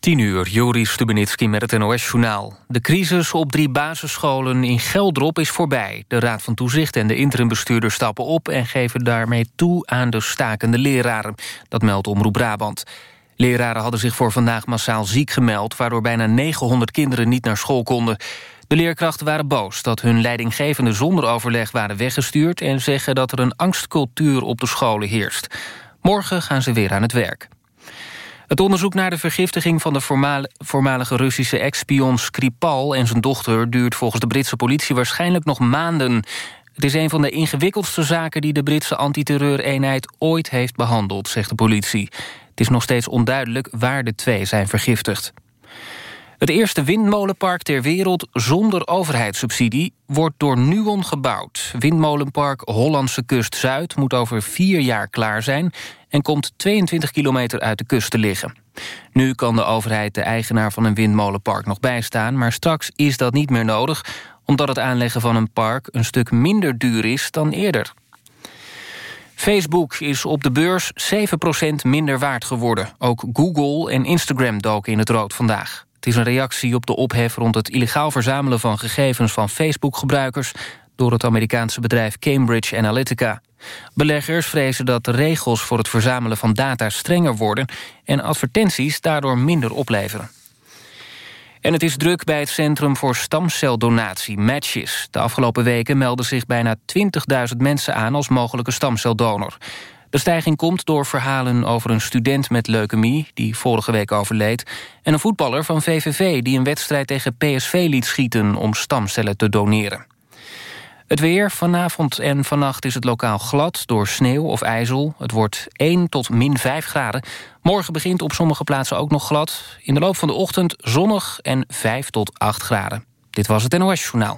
10 uur, Joris Stubenitski met het NOS-journaal. De crisis op drie basisscholen in Geldrop is voorbij. De Raad van Toezicht en de interimbestuurder stappen op... en geven daarmee toe aan de stakende leraren. Dat meldt Omroep Brabant. Leraren hadden zich voor vandaag massaal ziek gemeld... waardoor bijna 900 kinderen niet naar school konden. De leerkrachten waren boos dat hun leidinggevenden zonder overleg waren weggestuurd... en zeggen dat er een angstcultuur op de scholen heerst. Morgen gaan ze weer aan het werk. Het onderzoek naar de vergiftiging van de voormalige Russische ex-spion Skripal en zijn dochter duurt volgens de Britse politie waarschijnlijk nog maanden. Het is een van de ingewikkeldste zaken die de Britse antiterreureenheid ooit heeft behandeld, zegt de politie. Het is nog steeds onduidelijk waar de twee zijn vergiftigd. Het eerste windmolenpark ter wereld zonder overheidssubsidie wordt door Nuon gebouwd. Windmolenpark Hollandse Kust Zuid moet over vier jaar klaar zijn... en komt 22 kilometer uit de kust te liggen. Nu kan de overheid de eigenaar van een windmolenpark nog bijstaan... maar straks is dat niet meer nodig... omdat het aanleggen van een park een stuk minder duur is dan eerder. Facebook is op de beurs 7% minder waard geworden. Ook Google en Instagram doken in het rood vandaag. Het is een reactie op de ophef rond het illegaal verzamelen van gegevens van Facebook-gebruikers door het Amerikaanse bedrijf Cambridge Analytica. Beleggers vrezen dat de regels voor het verzamelen van data strenger worden en advertenties daardoor minder opleveren. En het is druk bij het Centrum voor Stamceldonatie, Matches. De afgelopen weken melden zich bijna 20.000 mensen aan als mogelijke stamceldonor. De stijging komt door verhalen over een student met leukemie... die vorige week overleed... en een voetballer van VVV die een wedstrijd tegen PSV liet schieten... om stamcellen te doneren. Het weer, vanavond en vannacht is het lokaal glad door sneeuw of ijzel. Het wordt 1 tot min 5 graden. Morgen begint op sommige plaatsen ook nog glad. In de loop van de ochtend zonnig en 5 tot 8 graden. Dit was het NOS Journaal.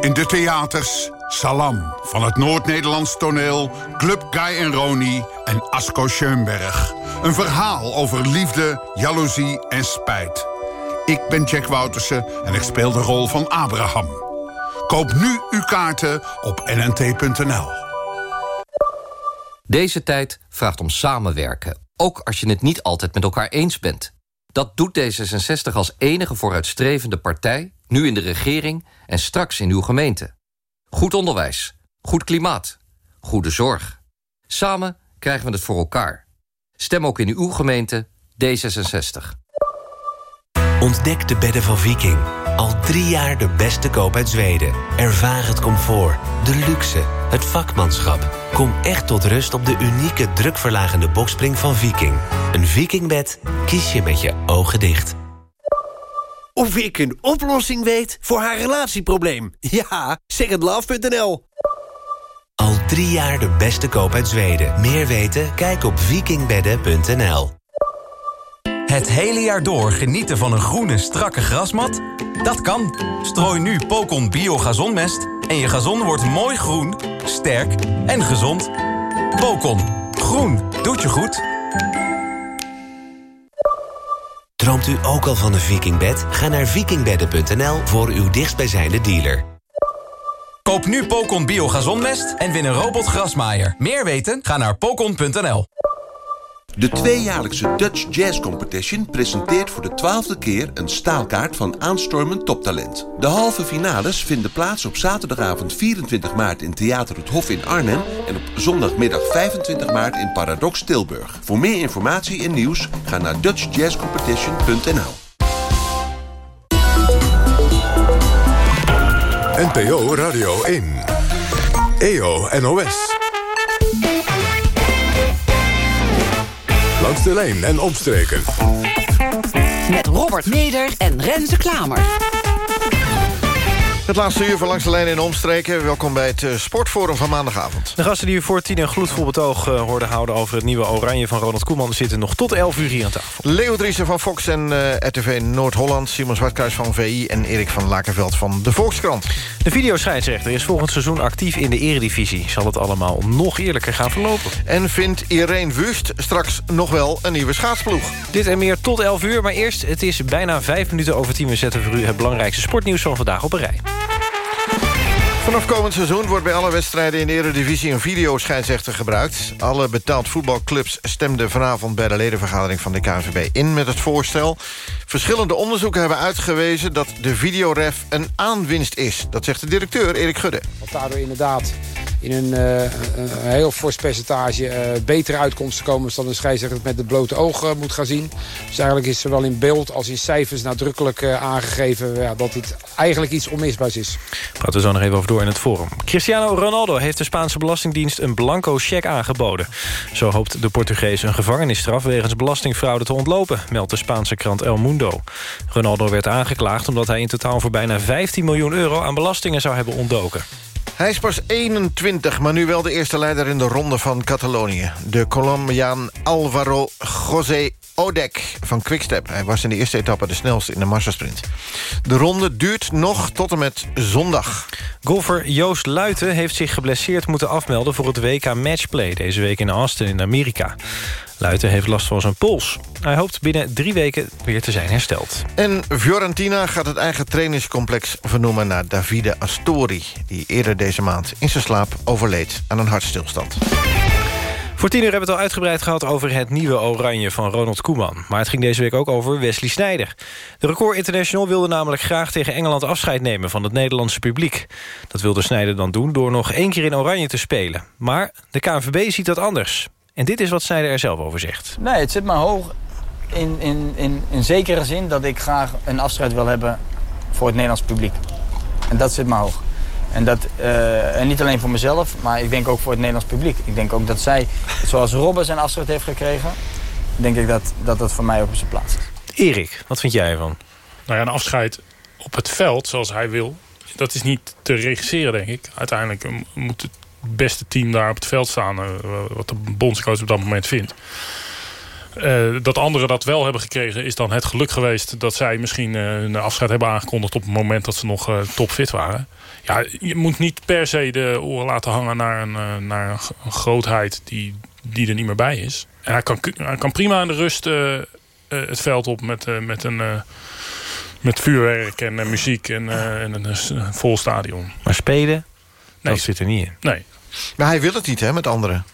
In de theaters Salam van het Noord-Nederlands toneel... Club Guy en Roni en Asko Schoenberg. Een verhaal over liefde, jaloezie en spijt. Ik ben Jack Woutersen en ik speel de rol van Abraham. Koop nu uw kaarten op nnt.nl. Deze tijd vraagt om samenwerken. Ook als je het niet altijd met elkaar eens bent. Dat doet D66 als enige vooruitstrevende partij... nu in de regering en straks in uw gemeente. Goed onderwijs, goed klimaat, goede zorg. Samen krijgen we het voor elkaar. Stem ook in uw gemeente D66. Ontdek de bedden van Viking. Al drie jaar de beste koop uit Zweden. Ervaar het comfort, de luxe, het vakmanschap. Kom echt tot rust op de unieke drukverlagende bokspring van Viking. Een Vikingbed kies je met je ogen dicht. Of ik een oplossing weet voor haar relatieprobleem. Ja, secondlove.nl Al drie jaar de beste koop uit Zweden. Meer weten? Kijk op vikingbedden.nl Het hele jaar door genieten van een groene, strakke grasmat? Dat kan. Strooi nu Pocon Bio Gazonmest en je gazon wordt mooi groen, sterk en gezond. Pocon. Groen. Doet je goed. Droomt u ook al van een vikingbed? Ga naar vikingbedden.nl voor uw dichtstbijzijnde dealer. Koop nu Pocon Bio Gazonmest en win een robotgrasmaaier. Meer weten? Ga naar pocon.nl. De tweejaarlijkse Dutch Jazz Competition presenteert voor de twaalfde keer een staalkaart van aanstormend toptalent. De halve finales vinden plaats op zaterdagavond 24 maart in Theater het Hof in Arnhem en op zondagmiddag 25 maart in Paradox Tilburg. Voor meer informatie en nieuws ga naar dutchjazzcompetition.nl. NPO Radio 1 EO NOS Langs de lijn en omstreken. Met Robert Meder en Renze Klamer. Het laatste uur van Langs de Lijn in Omstreken. Welkom bij het eh, Sportforum van maandagavond. De gasten die u voor tien een gloedvol betoog uh, hoorden houden... over het nieuwe Oranje van Ronald Koeman... zitten nog tot 11 uur hier aan tafel. Leo Driessen van Fox en uh, eh, RTV Noord-Holland... Simon Zwartkruis van VI en Erik van Lakenveld van de Volkskrant. De videoscheidsrechter is volgend seizoen actief in de eredivisie. Zal het allemaal nog eerlijker gaan verlopen. En vindt Irene Wust straks nog wel een nieuwe schaatsploeg? Dit en meer tot 11 uur, maar eerst... het is bijna 5 minuten over 10 we zetten voor u... het belangrijkste sportnieuws van vandaag op een rij. Vanaf komend seizoen wordt bij alle wedstrijden in de Eredivisie... een videoscheidsrechter gebruikt. Alle betaald voetbalclubs stemden vanavond... bij de ledenvergadering van de KNVB in met het voorstel. Verschillende onderzoeken hebben uitgewezen... dat de videoref een aanwinst is. Dat zegt de directeur Erik Gudde. Dat daardoor inderdaad in een, uh, een heel fors percentage uh, betere uitkomsten komen... dan een scheidsrechter met het blote oog uh, moet gaan zien. Dus eigenlijk is zowel in beeld als in cijfers nadrukkelijk aangegeven... Ja, dat dit eigenlijk iets onmisbaars is. Praten we zo nog even over door in het forum. Cristiano Ronaldo heeft de Spaanse Belastingdienst een blanco cheque aangeboden. Zo hoopt de Portugees een gevangenisstraf wegens belastingfraude te ontlopen... meldt de Spaanse krant El Mundo. Ronaldo werd aangeklaagd omdat hij in totaal voor bijna 15 miljoen euro... aan belastingen zou hebben ontdoken. Hij is pas 21, maar nu wel de eerste leider in de ronde van Catalonië. De Colombiaan Alvaro José Odek van Quickstep. Hij was in de eerste etappe de snelste in de massasprint. De ronde duurt nog tot en met zondag. Golfer Joost Luiten heeft zich geblesseerd moeten afmelden... voor het WK Matchplay deze week in Austin in Amerika. Luiten heeft last van zijn pols. Hij hoopt binnen drie weken weer te zijn hersteld. En Fiorentina gaat het eigen trainingscomplex vernoemen naar Davide Astori... die eerder deze maand in zijn slaap overleed aan een hartstilstand. Voor tien uur hebben we het al uitgebreid gehad over het nieuwe oranje van Ronald Koeman. Maar het ging deze week ook over Wesley Sneijder. De Record International wilde namelijk graag tegen Engeland afscheid nemen van het Nederlandse publiek. Dat wilde Sneijder dan doen door nog één keer in oranje te spelen. Maar de KNVB ziet dat anders. En dit is wat Sneijder er zelf over zegt. Nee, het zit me hoog in, in, in, in zekere zin dat ik graag een afscheid wil hebben voor het Nederlands publiek. En dat zit me hoog. En, dat, uh, en niet alleen voor mezelf, maar ik denk ook voor het Nederlands publiek. Ik denk ook dat zij, zoals Robben zijn afscheid heeft gekregen... denk ik dat dat, dat voor mij ook op zijn plaats is. Erik, wat vind jij ervan? Nou ja, een afscheid op het veld, zoals hij wil... dat is niet te regisseren, denk ik. Uiteindelijk moet het beste team daar op het veld staan... Uh, wat de bondscoach op dat moment vindt. Uh, dat anderen dat wel hebben gekregen is dan het geluk geweest... dat zij misschien uh, een afscheid hebben aangekondigd... op het moment dat ze nog uh, topfit waren. Ja, je moet niet per se de oren laten hangen naar een, naar een grootheid die, die er niet meer bij is. En hij kan, hij kan prima in de rust het veld op met, met, een, met vuurwerk en muziek en, en een, een, vol stadion. Maar spelen, nee. dat zit er niet in. Nee. Maar hij wil het niet hè, met anderen.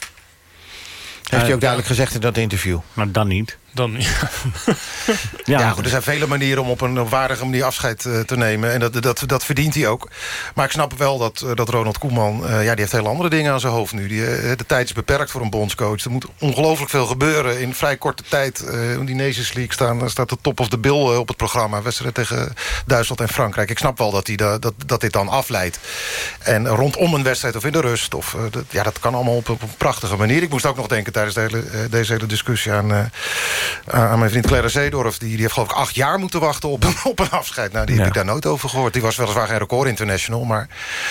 Heeft hij ook duidelijk gezegd in dat interview. Maar dan niet. Dan niet. ja, ja goed, er zijn vele manieren om op een waardige manier afscheid uh, te nemen. En dat, dat, dat verdient hij ook. Maar ik snap wel dat, uh, dat Ronald Koeman... Uh, ja, die heeft hele andere dingen aan zijn hoofd nu. Die, de tijd is beperkt voor een bondscoach. Er moet ongelooflijk veel gebeuren in vrij korte tijd. in die Nations League staan, staat de top of the bill op het programma. Wedstrijd tegen Duitsland en Frankrijk. Ik snap wel dat, hij da, dat, dat dit dan afleidt. En rondom een wedstrijd of in de rust. Of, dat, ja, dat kan allemaal op, op, een prachtige manier. Ik moest ook nog denken tijdens de hele, deze hele discussie aan uh, aan mijn vriend Claire Zeedorf. Die, die heeft geloof ik acht jaar moeten wachten op een, op een afscheid. Nou, die ja. heb ik daar nooit over gehoord. Die was weliswaar geen record international. Maar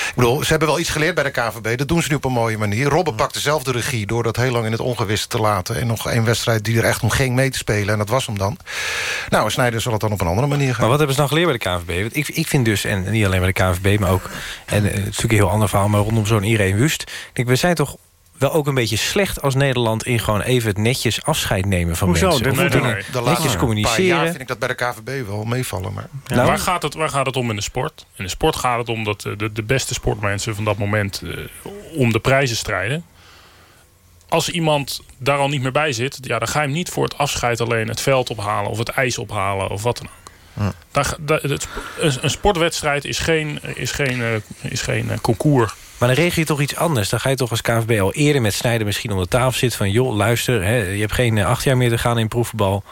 ik bedoel, ze hebben wel iets geleerd bij de KVB. Dat doen ze nu op een mooie manier. Robben pakte zelf de regie door dat heel lang in het ongewisse te laten. En nog één wedstrijd die er echt om ging mee te spelen. En dat was hem dan. Nou, Snijder zal het dan op een andere manier gaan. Maar wat hebben ze dan geleerd bij de KVB? Want ik, ik vind dus, en niet alleen bij de KVB, maar ook... en het is natuurlijk een heel ander verhaal, maar rondom zo'n Irene Wust... Ik denk, we zijn toch wel ook een beetje slecht als Nederland... in gewoon even het netjes afscheid nemen van Hoezo? mensen. Nee, nee, nee. De netjes communiceren. jaar vind ik dat bij de KVB wel meevallen. Maar... Ja. Nou, waar, gaat het, waar gaat het om in de sport? In de sport gaat het om dat de, de beste sportmensen van dat moment... Uh, om de prijzen strijden. Als iemand daar al niet meer bij zit... Ja, dan ga je hem niet voor het afscheid alleen het veld ophalen... of het ijs ophalen of wat dan ook. Ja. Daar, daar, het, een sportwedstrijd is geen, is geen, uh, is geen concours. Maar dan regel je toch iets anders. Dan ga je toch als KVB al eerder met Snijden misschien om de tafel zitten... van joh, luister, hè, je hebt geen acht jaar meer te gaan in proefbal.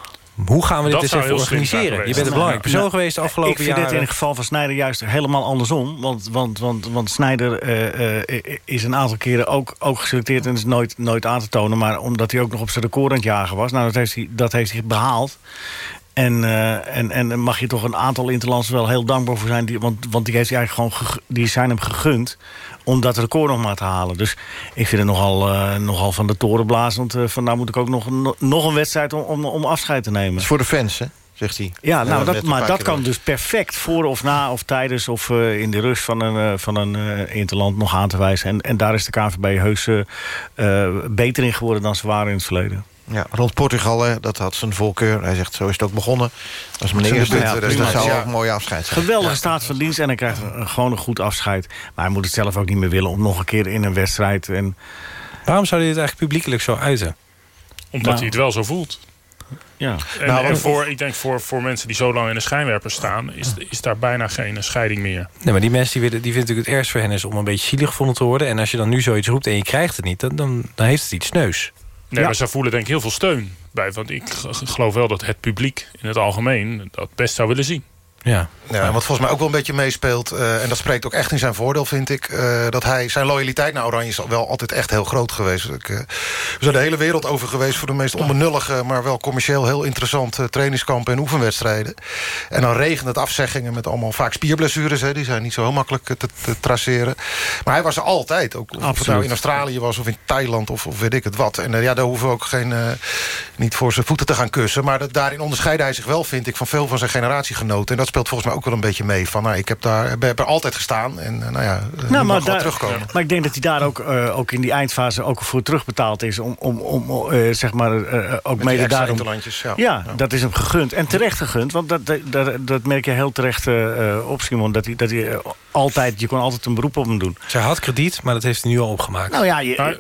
Hoe gaan we dit eens even organiseren? Je bent een belangrijk persoon nou, geweest de afgelopen jaren. Ik vind jaren. dit in het geval van Snijder juist helemaal andersom. Want, want, want, want Snijder uh, uh, is een aantal keren ook, ook geselecteerd... en is nooit, nooit aan te tonen. Maar omdat hij ook nog op zijn record aan het jagen was... nou, dat heeft hij, dat heeft hij behaald. En, uh, en, en mag je toch een aantal interlands wel heel dankbaar voor zijn. Die, want, want die, heeft hij eigenlijk gewoon die zijn hem gegund om dat record nog maar te halen. Dus ik vind het nogal, uh, nogal van de toren blazend. Uh, van nou moet ik ook nog, nog een wedstrijd om, om, om afscheid te nemen. Is voor de fans, hè? Zegt hij. Ja, nou, dat, maar dat kan dus perfect voor of na of tijdens of uh, in de rust van een, van een interland nog aan te wijzen. En, en daar is de KVB heus beter in geworden dan ze waren in het verleden. Ja, rond Portugal, hè, dat had zijn voorkeur. Hij zegt, zo is het ook begonnen. Dat is mijn eerste, debuut, dus dat zou Ja. ook een mooi afscheid zijn. Geweldige staat van dienst en hij krijgt een- gewoon een goed afscheid. Maar hij moet het zelf ook niet meer willen om nog een keer in een wedstrijd... En, Waarom zou hij dit eigenlijk publiekelijk zo uiten? Omdat Nou. hij het wel zo voelt. Ja. En, Nou, en voor, ik denk voor, voor mensen die zo lang in de schijnwerpers staan... is, is daar bijna geen scheiding meer. Nee, maar die mensen die, willen, die vinden natuurlijk het ergst voor hen is om een beetje zielig gevonden te worden. En als je dan nu zoiets roept en je krijgt het niet, dan, dan, dan heeft het iets neus. Nee, Ja. maar ze voelen denk ik heel veel steun bij. Want ik geloof wel dat het publiek in het algemeen... dat best zou willen zien. Ja. Ja, en wat volgens mij ook wel een beetje meespeelt... eh, en dat spreekt ook echt in zijn voordeel, vind ik... eh, dat hij, zijn loyaliteit naar Oranje is wel altijd echt heel groot geweest. Ik, eh, we zijn de hele wereld over geweest... voor de meest onbenullige, maar wel commercieel heel interessante... trainingskampen en oefenwedstrijden. En dan regent het afzeggingen met allemaal vaak spierblessures. Hè, die zijn niet zo heel makkelijk te, te traceren. Maar hij was er altijd. Ook, of het nou in Australië was of in Thailand of, of weet ik het wat. En ja, daar hoeven we ook geen, niet voor zijn voeten te gaan kussen. Maar dat, daarin onderscheidde hij zich wel, vind ik... van veel van zijn generatiegenoten. En dat speelt volgens mij ook wel een beetje mee. Van, nou, ik heb daar heb, er altijd gestaan. En eh, nou ja, eh, nou, maar, daar- terugkomen. maar ik denk dat hij daar ook, eh, ook in die eindfase ook voor terugbetaald is. Om, om, om zeg maar, eh, ook die mede daarom... ja. Ja, dat is hem gegund. En terecht gegund. Want dat, dat, dat, merk je heel terecht op, Simon. Dat hij, dat hij altijd, je kon altijd een beroep op hem doen. Zij had krediet, maar dat heeft hij nu al opgemaakt. Nou ja, je,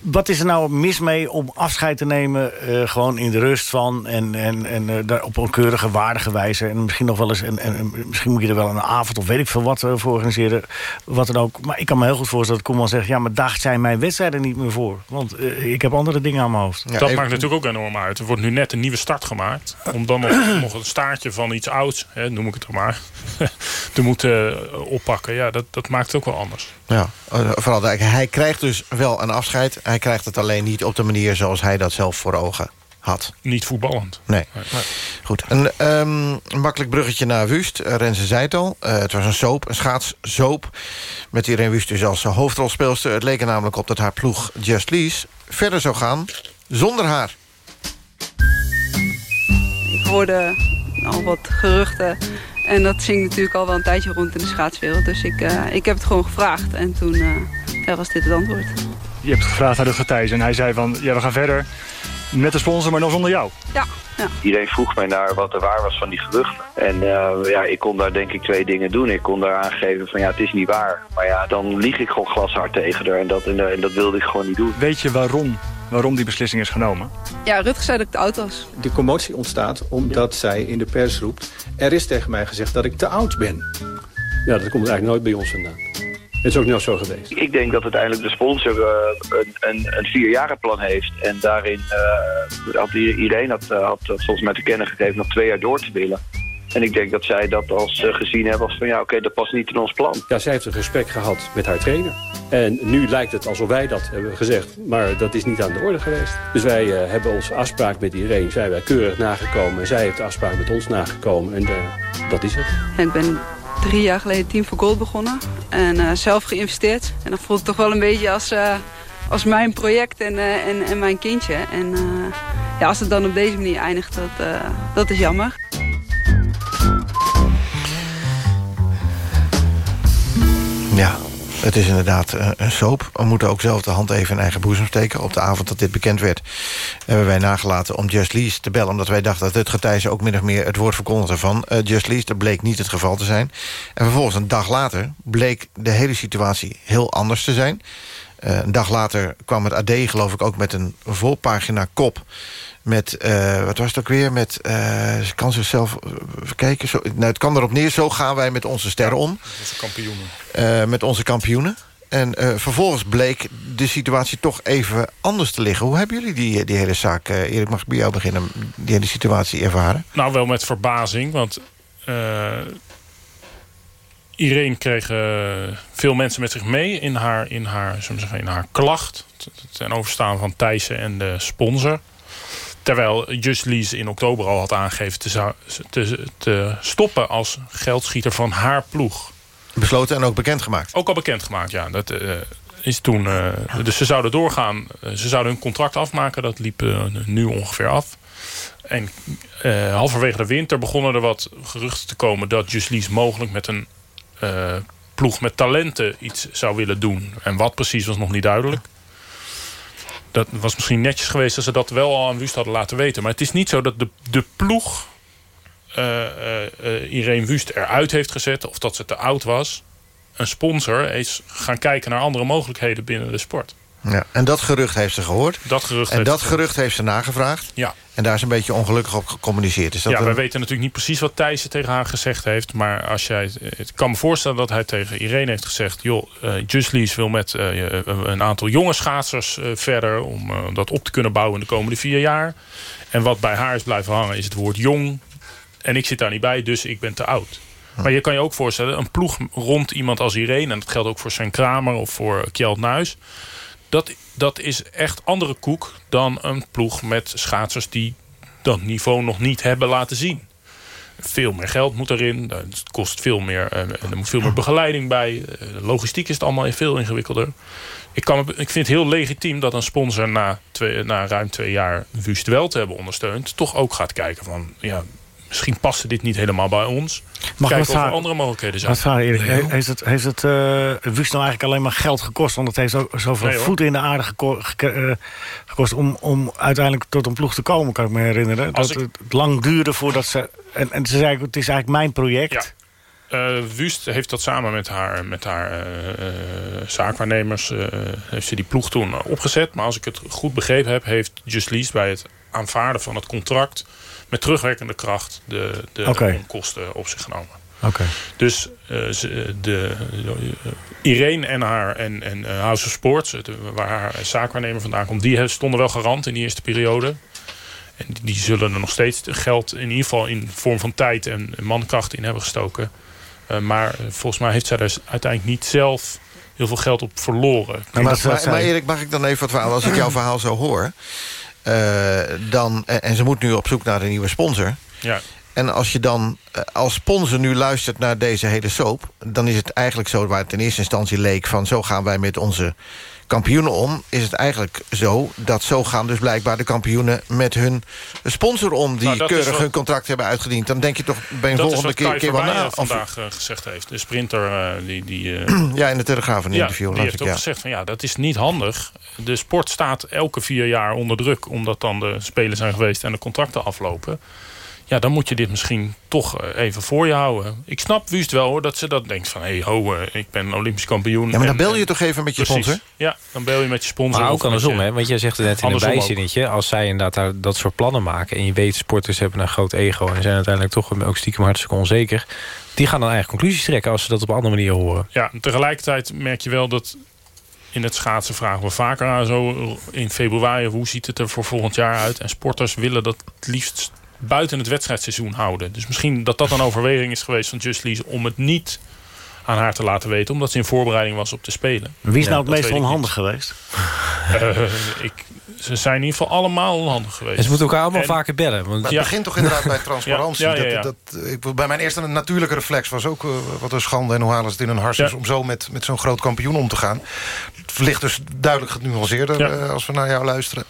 wat is er nou mis mee om afscheid te nemen... eh, gewoon in de rust van en, en, en eh, daar op een keurige, waardige wijze... en misschien nog wel eens en, en, en misschien moet je er wel een avond of weet ik veel wat eh, voor organiseren... wat dan ook. Maar ik kan me heel goed voorstellen dat Koeman zegt... ja, maar daagt zijn mijn wedstrijden niet meer voor. Want ik heb andere dingen aan mijn hoofd. dat maakt natuurlijk ook enorm uit. Er wordt nu net een nieuwe start gemaakt. Om dan nog, nog een staartje van iets ouds, hè, noem ik het dan maar... te moeten oppakken. Ja, dat, dat maakt het ook wel anders. Ja, eh, vooral dat- hij krijgt dus wel een afscheid. Hij krijgt het alleen niet op de manier zoals hij dat zelf voor ogen had. Niet voetballend. Nee. Goed, een ehm, makkelijk bruggetje naar Wust. Uh, Renze zei het al. Eh, het was een soap, een schaatssoap. Met Irene Wust dus als eh, hoofdrolspeelster. Het leek er namelijk op dat haar ploeg Just Lease verder zou gaan zonder haar. Ik hoorde al wat geruchten. En dat ging natuurlijk al wel een tijdje rond in de schaatswereld. Dus ik, eh, ik heb het gewoon gevraagd. En toen eh, ja, was dit het antwoord. Je hebt gevraagd aan Rutger Thijs en hij zei van... ja, we gaan verder met de sponsor, maar dan zonder jou. Ja, ja. Iedereen vroeg mij naar wat er waar was van die geruchten. En eh, ja, ik kon daar denk ik twee dingen doen. Ik kon daar aangeven van ja, het is niet waar. Maar ja, dan lieg ik gewoon glashard tegen haar. En dat, en, en dat wilde ik gewoon niet doen. Weet je waarom, waarom die beslissing is genomen? Ja, Rutger zei dat ik te oud was. De commotie ontstaat omdat zij in de pers roept... er is tegen mij gezegd dat ik te oud ben. Ja, dat komt eigenlijk nooit bij ons vandaan. Het is ook nooit zo geweest. Ik denk dat uiteindelijk de sponsor eh, een, een, een vierjarenplan heeft. En daarin eh, had iedereen had, eh, had dat volgens mij te kennen gegeven nog twee jaar door te willen. En ik denk dat zij dat als eh, gezien hebben als van ja, oké, dat past niet in ons plan. Ja, zij heeft een gesprek gehad met haar trainer. En nu lijkt het alsof wij dat hebben gezegd. Maar dat is niet aan de orde geweest. Dus wij eh, hebben onze afspraak met iedereen zijn wij keurig nagekomen. En zij heeft de afspraak met ons nagekomen. En eh, dat is het. En ik ben drie jaar geleden Team for Gold begonnen. En eh, zelf geïnvesteerd. En dat voelt het toch wel een beetje als, eh, als mijn project en, eh, en, en mijn kindje. En eh, ja, als het dan op deze manier eindigt, dat, eh, dat is jammer. Ja, het is inderdaad eh, een soap. We moeten ook zelf de hand even in eigen boezem steken. Op de avond dat dit bekend werd... hebben wij nagelaten om Just Lease te bellen... omdat wij dachten dat het getijzen ook min of meer het woord verkondigde van eh, Just Lease. Dat bleek niet het geval te zijn. En vervolgens een dag later bleek de hele situatie heel anders te zijn. Eh, een dag later kwam het AD geloof ik ook met een volpagina kop... Met, eh, wat was het ook weer? Met, eh, ze kan zichzelf eh, even kijken. Zo, nou, het kan erop neer, zo gaan wij met onze sterren om. Onze kampioenen. Eh, met onze kampioenen. En eh, vervolgens bleek de situatie toch even anders te liggen. Hoe hebben jullie die, die hele zaak, eh, Erik, mag ik bij jou beginnen... die hele situatie ervaren? Nou, wel met verbazing, want uh, Irene kreeg uh, veel mensen met zich mee in haar, in haar, zeggen, in haar klacht. Ten overstaan van Thijssen en de sponsor. Terwijl Just Lease in oktober al had aangegeven te, te, te stoppen als geldschieter van haar ploeg. Besloten en ook bekendgemaakt? Ook al bekendgemaakt, ja. Dat uh, is toen, uh, dus ze zouden doorgaan. ze zouden hun contract afmaken. Dat liep uh, nu ongeveer af. En halverwege de winter begonnen er wat geruchten te komen... dat Just Lease mogelijk met een ploeg met talenten iets zou willen doen. En wat precies was nog niet duidelijk. Dat was misschien netjes geweest als ze dat wel al aan Wust hadden laten weten. Maar het is niet zo dat de, de ploeg uh, Irene Wust eruit heeft gezet... of dat ze te oud was. Een sponsor is gaan kijken naar andere mogelijkheden binnen de sport. Ja, en dat gerucht heeft ze gehoord. Dat gerucht en heeft dat ze gerucht heeft ze nagevraagd. Ja. En daar is een beetje ongelukkig op gecommuniceerd. Is dat ja, een... we weten natuurlijk niet precies wat Thijssen tegen haar gezegd heeft. Maar als jij, ik kan me voorstellen dat hij tegen Irene heeft gezegd... joh, uh, Just Lease wil met uh, een aantal jonge schaatsers uh, verder... om dat op te kunnen bouwen in de komende vier jaar. En wat bij haar is blijven hangen is het woord jong. En ik zit daar niet bij, dus ik ben te oud. Maar je kan je ook voorstellen, een ploeg rond iemand als Irene... en dat geldt ook voor Sven Kramer of voor Kjeld Nuis... Dat, dat is echt andere koek dan een ploeg met schaatsers... die dat niveau nog niet hebben laten zien. Veel meer geld moet erin. Het kost veel meer, er moet veel meer begeleiding bij. Logistiek is het allemaal veel ingewikkelder. Ik, kan, ik vind het heel legitiem dat een sponsor na, twee, na ruim twee jaar Wust wel te hebben ondersteund... toch ook gaat kijken van... Ja, misschien paste dit niet helemaal bij ons. Mag Kijken of er andere mogelijkheden zijn. Wat vraag Erik, He- heeft het, heeft het uh, Wust nou eigenlijk alleen maar geld gekost? Want het heeft ook zoveel Nee, voeten in de aarde geko- eh, gekost... Om, om uiteindelijk tot een ploeg te komen, kan ik me herinneren. Als dat ik- het lang duurde voordat ze... En, en ze zei, het is eigenlijk mijn project. Eh, Wust heeft dat samen met haar, met haar eh, zaakwaarnemers... heeft ze die ploeg toen opgezet. Maar als ik het goed begrepen heb... heeft Just Lease bij het aanvaarden van het contract... met terugwerkende kracht de, de onkosten op zich genomen. Oké. Dus eh, ze- de, de- Irene en haar en, en eh, House of Sports, waar haar zaakwaarnemer vandaan komt, die stonden wel garant in die eerste periode. En die, die zullen er nog steeds geld, in ieder geval in vorm van tijd en mankracht in hebben gestoken. Eh, maar eh, volgens mij heeft zij daar uiteindelijk niet zelf heel veel geld op verloren. Maar, maar, maar Erik, mag ik dan even wat verhalen? Als ik jouw verhaal zo hoor... eh, dan, en, en ze moet nu op zoek naar een nieuwe sponsor... Ja. En als je dan eh, als sponsor nu luistert naar deze hele soap... dan is het eigenlijk zo waar het in eerste instantie leek... van zo gaan wij met onze kampioenen om... is het eigenlijk zo dat zo gaan dus blijkbaar de kampioenen... met hun sponsor om die Nou, keurig wat- hun contract hebben uitgediend. Dan denk je toch bij een volgende keer, keer wel na. Vandaag eh, gezegd heeft. De sprinter eh, die... die eh, ja, in de Telegraaf een Ja, interview. die heeft ik, ook ja. gezegd van ja, dat is niet handig. De sport staat elke vier jaar onder druk... omdat dan de spelen zijn geweest en de contracten aflopen. Ja, dan moet je dit misschien toch eh, even voor je houden. Ik snap Wust wel hoor, dat ze dat denkt van... hé, hey, ho, eh, ik ben Olympisch kampioen. Ja, maar dan En- bel je en- toch even met je Precies. sponsor? Ja, dan bel je met je sponsor. Maar ook andersom, je- hè? want jij zegt het net in een bijzinnetje... als zij inderdaad daar dat soort plannen maken... en je weet, sporters hebben een groot ego... en zijn uiteindelijk toch ook stiekem hartstikke onzeker... die gaan dan eigen conclusies trekken als ze dat op een andere manier horen. Ja, tegelijkertijd merk je wel dat in het schaatsen vragen we vaker aan zo in februari hoe ziet het er voor volgend jaar uit. En sporters willen dat het liefst buiten het wedstrijdseizoen houden. Dus misschien dat dat een overweging is geweest van Just Lease om het niet aan haar te laten weten, omdat ze in voorbereiding was op te spelen. Wie is nou het meest onhandig geweest? Eh, ik, ze zijn in ieder geval allemaal onhandig geweest. En ze moeten elkaar allemaal En- vaker bellen. Want Maar het begint toch inderdaad bij transparantie. Ja, ja, ja, ja. Dat, dat, ik, bij mijn eerste natuurlijke reflex was ook... eh, wat een schande en hoe halen ze het in hun. Ja. om zo met, met zo'n groot kampioen om te gaan. Het ligt dus duidelijk genuanceerder Ja. eh, als we naar jou luisteren.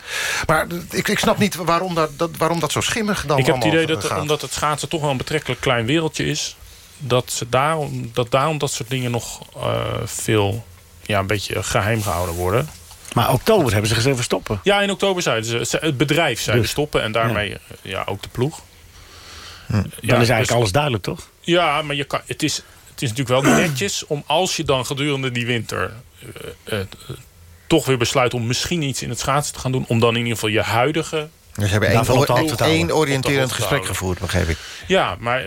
Maar ik, ik snap niet waarom dat, dat, waarom dat zo schimmig dan ik heb het idee dat gaat. omdat het schaatsen toch wel een betrekkelijk klein wereldje is... dat, ze daarom, dat daarom dat soort dingen nog eh, veel ja, een beetje geheim gehouden worden. Maar oktober hebben ze gezegd we stoppen. Ja, in oktober zeiden ze, het bedrijf zei Dus. stoppen en daarmee ja. ja, ook de ploeg. Dan is eigenlijk alles duidelijk, toch? Ja, maar je kan, het, is, het is natuurlijk wel netjes om als je dan gedurende die winter... eh, eh, toch weer besluit om misschien iets in het schaatsen te gaan doen... om dan in ieder geval je huidige... Dus ze hebben één, oriënterend gesprek gevoerd, begreep ik. Ja, maar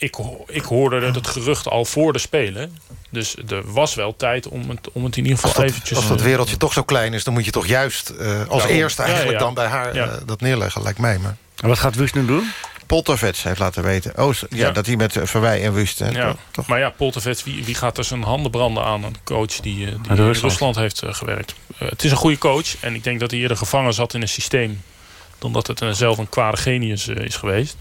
ik, ik hoorde het gerucht al voor de Spelen. Dus er was wel tijd om het, om het in ieder Als geval dat, eventjes... als dat eh, wereldje toch zo klein is... dan moet je toch juist eh, als eerste eigenlijk ja. dan bij haar Ja. eh, dat neerleggen. Lijkt mij, maar... En wat gaat Wust nu doen? Poltervets heeft laten weten. Oh, ja, Ja. dat hij met Verwij en Wust... hè, Ja, toch? maar ja, Poltervets, wie, wie gaat er zijn handen branden aan een coach die, die in Rusland. Rusland heeft gewerkt? Het is een goede coach en ik denk dat hij eerder gevangen zat in een systeem dan dat het een, zelf een kwade genius is geweest.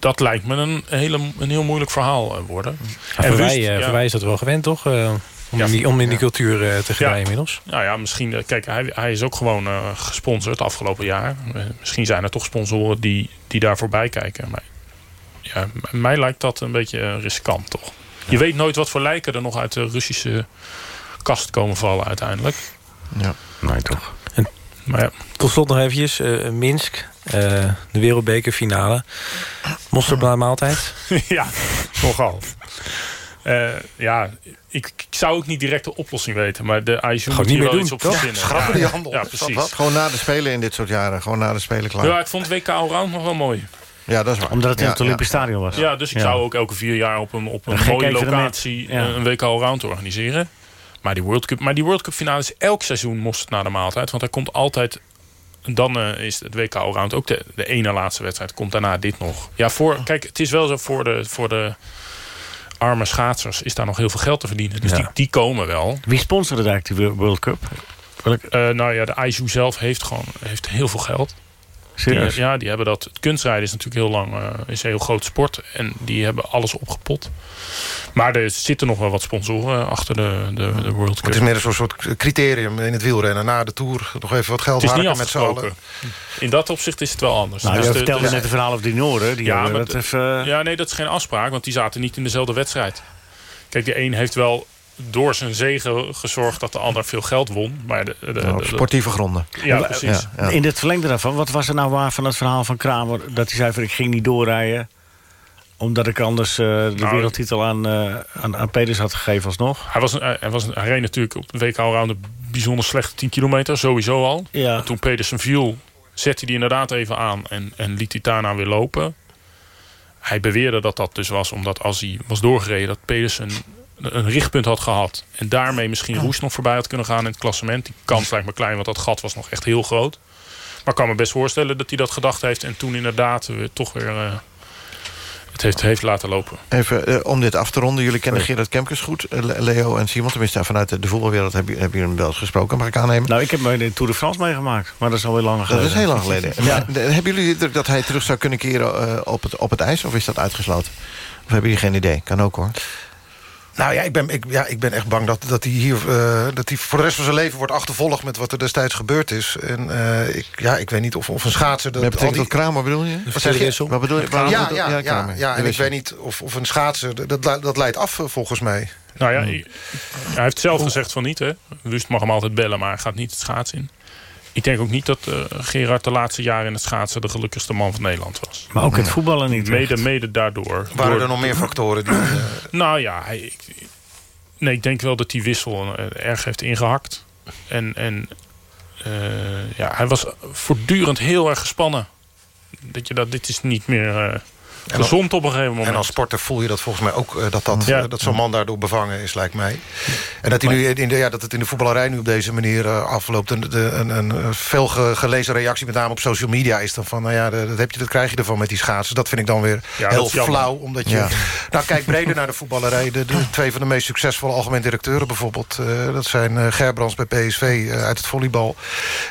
Maar dat lijkt me een, hele, een heel moeilijk verhaal eh, worden. En En Verwij, Wust, eh, ja. Verwij is dat wel gewend, toch? Eh, om, Ja. in die, om in die cultuur eh, te gedijen Ja. inmiddels. Nou ja, misschien... Kijk, hij, hij is ook gewoon gesponsord afgelopen jaar. Eh, misschien zijn er toch sponsoren die, die daar voorbij kijken. Maar ja, mij lijkt dat een beetje riskant, toch? Je weet nooit wat voor lijken er nog uit de Russische kast komen vallen uiteindelijk. Ja. Nee, toch. Maar ja. Tot slot nog eventjes, eh, Minsk, de wereldbekerfinale. Mosterdblauw maaltijd? ja, nogal. Uh, ja, ik, ik, zou ook niet direct de oplossing weten. Maar de IJssel moet niet hier wel doen, iets op toch? verzinnen. Schrappen die handel. Ja, precies. Gewoon na de Spelen in dit soort jaren. Gewoon na de Spelen klaar. Ja, ik vond WK Allround nog wel mooi. Ja, dat is waar. Omdat het in Ja, het Olympisch ja. Stadion was. Ja, dus ik zou ook elke vier jaar op een, op een, mooie locatie Ja. eh, een WK Allround organiseren. Maar die World Cup, maar die World Cup finale is elk seizoen mosterd na de maaltijd. Want hij komt altijd... Dan eh, is het WK Allround ook de, de ene laatste wedstrijd. Komt daarna dit nog. Ja, voor, kijk, het is wel zo voor de, voor de arme schaatsers... is daar nog heel veel geld te verdienen. Dus Ja. die, die komen wel. Wie sponsorde eigenlijk die World Cup? Eh, nou ja, de IJssel zelf heeft gewoon heeft heel veel geld. Serieus? Die, ja, die hebben dat. Het kunstrijden is natuurlijk heel lang eh, is een heel groot sport. En die hebben alles opgepot. Maar er zitten nog wel wat sponsoren achter de, de, de World Cup. Het is meer een soort- criterium in het wielrennen. Na de Tour nog even wat geld Het is niet harken met z'n allen. In dat opzicht is het wel anders. Nou, Dus je de- vertelde dus- net het verhaal over die Noorden. Die ja, maar dat even... ja, nee, dat is geen afspraak. Want die zaten niet in dezelfde wedstrijd. Kijk, de een heeft wel door zijn zegen gezorgd dat de ander veel geld won. Maar de, de, Nou, op de- sportieve gronden. Ja, precies. In het verlengde daarvan, wat was er nou waar van het verhaal van Kramer... dat hij zei van ik ging niet doorrijden... omdat ik anders eh, de Nou, wereldtitel aan, eh, aan, aan Peters had gegeven alsnog? Hij, was, een- hij, was, een- hij reed natuurlijk op de WK Allround een bijzonder slechte 10 kilometer, sowieso al. Ja. En toen Pedersen viel, zette hij die inderdaad even aan en, en liet hij daarna weer lopen. Hij beweerde dat dat dus was omdat als hij was doorgereden... dat Pedersen een, richtpunt had gehad. En daarmee misschien Roes nog voorbij had kunnen gaan in het klassement. Die kans lijkt me klein, want dat gat was nog echt heel groot. Maar ik kan me best voorstellen dat hij dat gedacht heeft... en toen inderdaad weer toch weer eh, het heeft, heeft laten lopen. Even eh, om dit af te ronden. Jullie kennen Gerard Kemkers goed. eh, Le- Leo en Simon. Tenminste, vanuit de, voetbalwereld heb je, heb je hem wel eens gesproken. Mag ik aannemen? Nou, ik heb me de Tour de France meegemaakt. Maar dat is alweer langer geleden. Dat is heel lang geleden. Ja. Maar, hebben jullie de indruk dat hij terug zou kunnen keren eh, op, het, op het ijs? Of is dat uitgesloten? Of hebben jullie geen idee? Kan ook hoor. Nou ja, ik ben, ik, ja, ik ben echt bang dat, dat, hij hier, eh, dat hij voor de rest van zijn leven wordt achtervolgd... met wat er destijds gebeurd is. En eh, ik, ja, ik weet niet of, of een schaatser... Dat, Met betrekking al tot Kramer bedoel je? Wat zeg je? Wat bedoel je? Ja, ja, ja, ja, Kramer. ja, en ik weet niet of, of een schaatser... Dat, dat, dat leidt af eh, volgens mij. Nou ja, hij hij heeft zelf gezegd van niet. Hè. Wust mag hem altijd bellen, maar hij gaat niet het schaatsen in. Ik denk ook niet dat eh, Gerard de laatste jaren in het schaatsen... de gelukkigste man van Nederland was. Maar ook het voetballen niet Mede, echt. mede daardoor. Waren Door- er nog meer factoren? Die, eh, Nou ja, hij, ik, nee, ik denk wel dat die wissel eh, erg heeft ingehakt. En, en eh, ja, hij was voortdurend heel erg gespannen. Dat je dat, dit is niet meer eh, gezond op een gegeven moment. En als sporter voel je dat volgens mij ook, eh, dat, dat, Ja. eh, dat zo'n man daardoor bevangen is, lijkt mij. En dat, hij nu, in de, ja, dat het in de voetballerij nu op deze manier eh, afloopt. Een, de, een, een veel ge- gelezen reactie, met name op social media, is dan van... nou ja, dat, heb je, dat krijg je ervan met die schaatsen. Dat vind ik dan weer Ja, heel flauw. Omdat je, Ja. Nou, kijk breder naar de voetballerij. De, de twee van de meest succesvolle algemeen directeuren bijvoorbeeld. eh, dat zijn Gerbrands bij PSV uit het volleybal.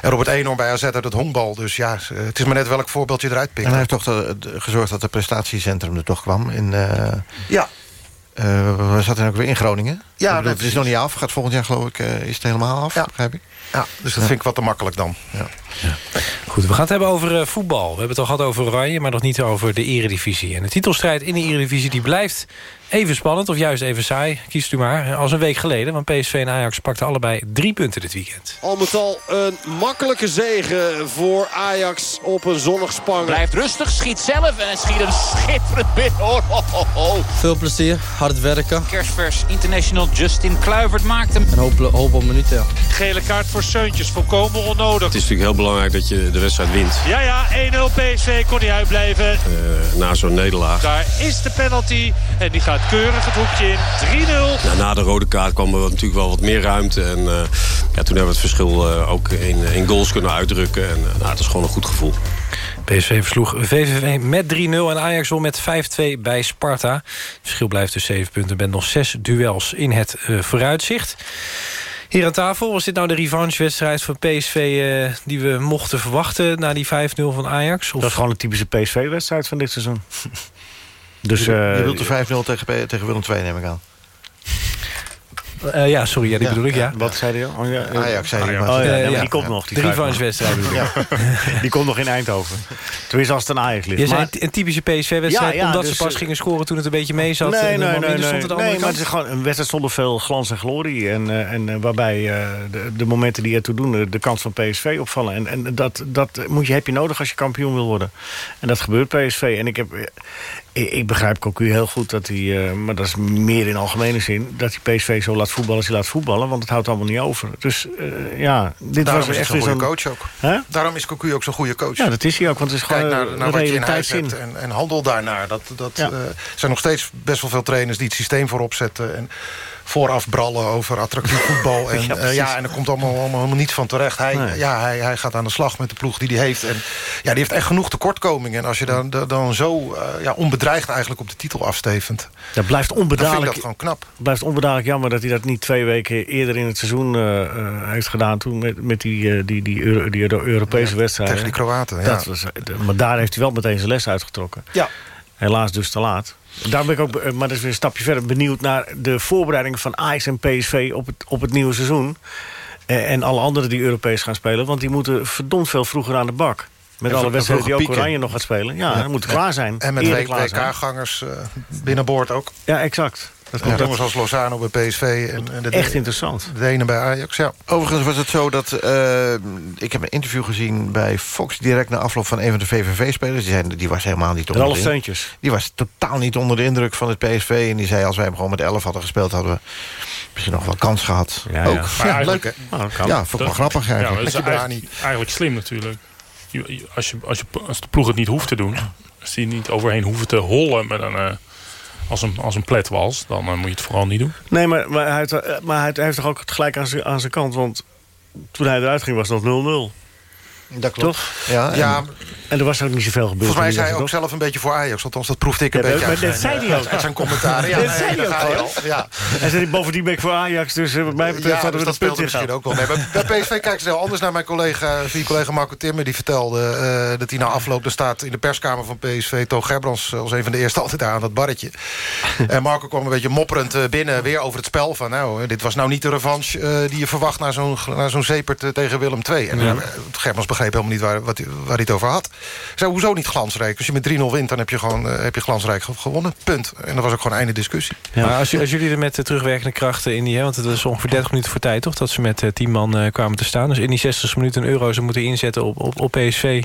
En Robert Eenhoorn bij AZ uit het honkbal. Dus ja, het is maar net welk voorbeeld je eruit pikt. En hij heeft toch de- de- gezorgd dat het prestatiecentrum er toch kwam. In, eh Ja. eh, waar zat hij ook weer? In Groningen? Ja, bedoel, nee, het is nog niet af. Gaat volgend jaar geloof ik, eh, is het helemaal af, begrijp ik? Ja, dus dat vind ik wat te makkelijk dan. Ja. Goed, we gaan het hebben over eh, voetbal. We hebben het al gehad over Oranje, maar nog niet over de eredivisie. En de titelstrijd in de eredivisie die blijft even spannend... of juist even saai, kiest u maar, als een week geleden. Want PSV en Ajax pakten allebei drie punten dit weekend. Al met al een makkelijke zegen voor Ajax op een zonnig Spangen. Blijft rustig, schiet zelf en schiet een schitterend binnen hoor. Ho, ho, ho. Veel plezier, hard werken Kerstvers International Justin Kluivert maakt hem. en hoop, hoop op minuten. Ja. Gele kaart voor Seuntjes, volkomen onnodig. Het is natuurlijk heel belangrijk dat je de wedstrijd wint. Ja, ja, 1-0 PSV, kon hij uitblijven. Eh, na zo'n nederlaag. Daar is de penalty en die gaat keurig het hoekje in. 3-0. Nou, na de rode kaart kwam er natuurlijk wel wat meer ruimte. En eh, ja, toen hebben we het verschil eh, ook in, in goals kunnen uitdrukken. En nou, het is gewoon een goed gevoel. PSV versloeg VVV met 3-0 en Ajax won met 5-2 bij Sparta. Het verschil blijft dus 7 punten met nog 6 duels in het eh, vooruitzicht. Hier aan tafel, was dit nou de revanchewedstrijd van PSV... eh, die we mochten verwachten na die 5-0 van Ajax? Of... Dat is gewoon een typische PSV-wedstrijd van dit seizoen. dus, je, eh, je wilt de 5-0 tegen, tegen Willem II, neem ik aan. Eh, ja, sorry, ja, die bedoel ik, ja. Wat zei hij? Oh, ja, eh, Ajax zei hij, Oh, ja, Eh, ja, ja. die komt nog. Die bedoel Ja. Die komt nog in Eindhoven. Tenminste, als het een Ajax ligt. Je zei een typische PSV-wedstrijd... Ja, ja, omdat dus, ze pas eh, gingen scoren toen het een beetje mee zat. Nee, en nee, nee, nee, nee maar het is gewoon een wedstrijd zonder veel glans en glorie. En, eh, en eh, waarbij eh, de, de momenten die ertoe doen, de, kans van PSV opvallen. En, en dat, dat moet je, heb je nodig als je kampioen wil worden. En dat gebeurt PSV. En ik, heb, eh, ik, begrijp Cocu heel goed, dat hij, eh, maar dat is meer in algemene zin... dat hij PSV zo laat voetballen als hij laat voetballen. Want het houdt allemaal niet over. Dus eh, ja, dit Daarom was is echt hij weer zo'n goede coach ook. Hè? Daarom is Cocu ook zo'n goede coach. Ja, dat is hij ook. Want het is gewoon Kijk naar, eh, naar wat je in huis hebt en, en handel daarnaar. Dat, dat, Ja. eh, zijn nog steeds best wel veel trainers die het systeem voorop zetten... en vooraf brallen over attractief voetbal. En, Ja, ja, ja, en er komt allemaal, allemaal helemaal niets van terecht. Hij, Nee. ja, hij, hij gaat aan de slag met de ploeg die hij heeft. En ja, die heeft echt genoeg tekortkomingen. En als je dan, dan- dan zo eh, ja, onbedreigd eigenlijk op de titel afstevend... Dat blijft dan vind ik onbedadelijk. dat gewoon knap. Het blijft onbedadelijk jammer dat hij dat niet twee weken eerder in het seizoen eh, eh, heeft gedaan. Toen met, met die, eh, die, die, Euro- die Euro- Europese wedstrijden. tegen die Kroaten, ja. Dat was, eh, maar daar heeft hij wel meteen zijn les uitgetrokken. Ja. Helaas dus te laat. Daar ben ik ook, eh, maar dat is weer een stapje verder, benieuwd naar de voorbereidingen van Ajax en PSV op het, op het nieuwe seizoen. Eh, en alle anderen die Europees gaan spelen. Want die moeten verdomd veel vroeger aan de bak. Met En alle wedstrijden die ook pieken. Oranje nog gaat spelen. Ja, Ja. dan moeten klaar zijn. En met. WK-gangers eh, binnenboord ook. Ja, exact. Dat komt jongens als Lozano bij PSV. En, en de echt interessant. De ene bij Ajax, ja. Overigens was het zo dat... eh, ik heb een interview gezien bij Fox... direct na afloop van een van de VVV-spelers. Die, zei, die was helemaal niet onder Ralf Steuntjes. Die was totaal niet onder de indruk van het PSV. En die zei, als wij hem gewoon met 11 hadden gespeeld... hadden we misschien nog wel kans gehad. Ja, Ook. ja. Ja, Maar eigenlijk- leuk, hè? Nou. Ja, vond ik wel grappig Ja, eigenlijk. dat is eigenlijk, eigenlijk slim natuurlijk. Als, je, als, je, als de ploeg het niet hoeft te doen... als die niet overheen hoeven te hollen met een, eh, als, een, als een pletwals... dan eh, moet je het vooral niet doen. Nee, maar, maar, hij, eh, maar hij heeft toch ook het gelijk aan zijn, kant. Want toen hij eruit ging was nog 0-0. Dat klopt. Toch? Ja, en- Ja, En er was ook niet zoveel gebeurd. volgens mij is die hij ook zelf een beetje voor Ajax. Althans, dat proefde ik een Ja, beetje maar uit dat zijn, zei hij eh, ook. uit zijn commentaren. Ja, Dat nee, zei hij ook al. Ja. Hij zei bovendien ben ik voor Ajax. Dus eh, wat mij betreft Ja, hadden dus we dat punt misschien ook wel mee. Bij, bij PSV kijken ze heel anders naar mijn collega, vier collega Marco Timmer. Die vertelde eh, dat hij na afloop... er staat in de perskamer van PSV... Toon Gerbrands als een van de eerste altijd daar aan dat barretje. en Marco kwam een beetje mopperend eh, binnen... weer over het spel van... nou, dit was nou niet de revanche eh, die je verwacht... naar zo'n naar zo'n zepert tegen Willem II. En Ja. Gerbrands begreep helemaal niet waar, wat, waar hij het over had. Ik zei, hoezo niet glansrijk? Als je met 3-0 wint, dan heb je gewoon eh, heb je glansrijk ge- gewonnen. Punt. En dat was ook gewoon einde discussie. Maar als, als jullie er met de terugwerkende krachten in die... Hè, want het was ongeveer 30 minuten voor tijd, toch? Dat ze met eh, 10 man eh, kwamen te staan. Dus in die 60 minuten een euro ze moeten inzetten op, op, op PSV.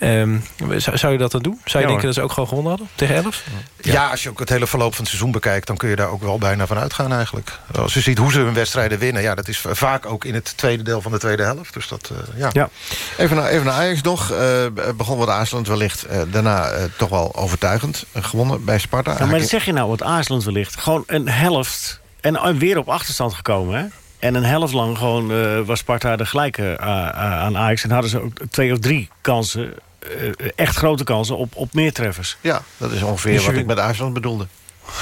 Ehm, zou, zou je dat dan doen? Zou je Ja, denken dat ze ook gewoon gewonnen hadden? Tegen 11? Ja. als je ook het hele verloop van het seizoen bekijkt... dan kun je daar ook wel bijna van uitgaan eigenlijk. Als je ziet hoe ze hun wedstrijden winnen... ja, dat is vaak ook in het tweede deel van de tweede helft. Dus dat, eh, ja. Ja. Even naar, even naar Ajax nog. Eh, begon wat Aasland wellicht eh, daarna eh, toch wel overtuigend eh, gewonnen bij Sparta. Ja, maar dat zeg je nou, wat Aasland wellicht. Gewoon een helft. En weer op achterstand gekomen, hè? En een helft lang gewoon eh, was Sparta de gelijke eh, eh, aan Ajax. En hadden ze ook twee of drie kansen, eh, echt grote kansen, op, op meer treffers. Ja, dat is ongeveer Dus je wat ik met Aasland bedoelde.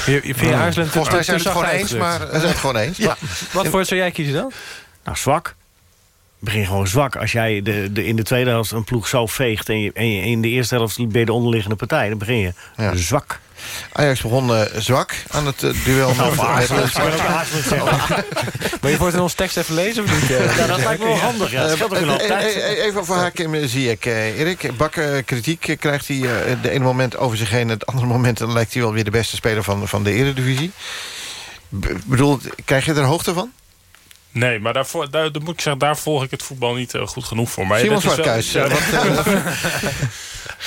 Je, je vindt Ja. Aarzeland Volgens mij zijn het gewoon eens, maar... We zijn het gewoon eens. Ja. Maar- Wat voor zou jij kiezen dan? Nou, zwak. Begin gewoon zwak. Als jij de, de, in de tweede helft een ploeg zo veegt... En, je, en je in de eerste helft ben je de onderliggende partij... dan begin je Ja. zwak. Ajax begon eh, zwak aan het duel Nou, met. Maar je wordt in ons tekst even lezen of niet? Ja, dat lijkt me wel handig. Ja. Dat Eh, tijd. eh, Even voor Hakim zie ik, Erik. Bakker kritiek krijgt hij eh, de ene moment over zich heen... het andere moment dan lijkt hij wel weer de beste speler van, van de Eredivisie. B bedoel, krijg je er hoogte van? Nee, maar daarvoor, daar, moet ik zeggen, daar volg ik het voetbal niet eh, goed genoeg voor. Maar Simon dat is wel- Zwartkuis, Ja, eh,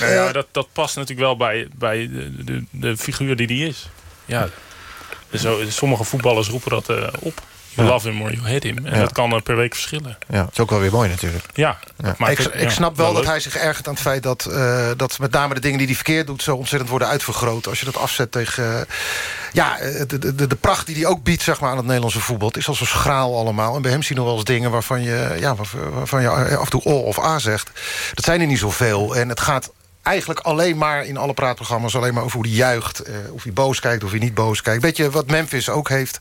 nou ja, dat, dat past natuurlijk wel bij, bij de, de, de figuur die die is. Ja. Zo, sommige voetballers roepen dat eh, op. You Ja. love him or you hate him. En Ja. dat kan per week verschillen. Ja, dat is ook wel weer mooi natuurlijk. Ja. Maar ik, ik ja, snap wel dat leuk. hij zich ergert aan het feit dat, eh, dat met name de dingen die hij verkeerd doet... zo ontzettend worden uitvergroot. Als je dat afzet tegen eh, ja, eh, de, de, de, de pracht die hij ook biedt zeg maar, aan het Nederlandse voetbal. Het is al zo schraal allemaal. En bij hem zie je nog wel eens dingen waarvan je, ja, waarvan waarvan je af en toe O of A zegt. Dat zijn er niet zoveel. En het gaat eigenlijk alleen maar in alle praatprogramma's... alleen maar over hoe hij juicht, eh, of hij boos kijkt of hij niet boos kijkt. Beetje wat Memphis ook heeft.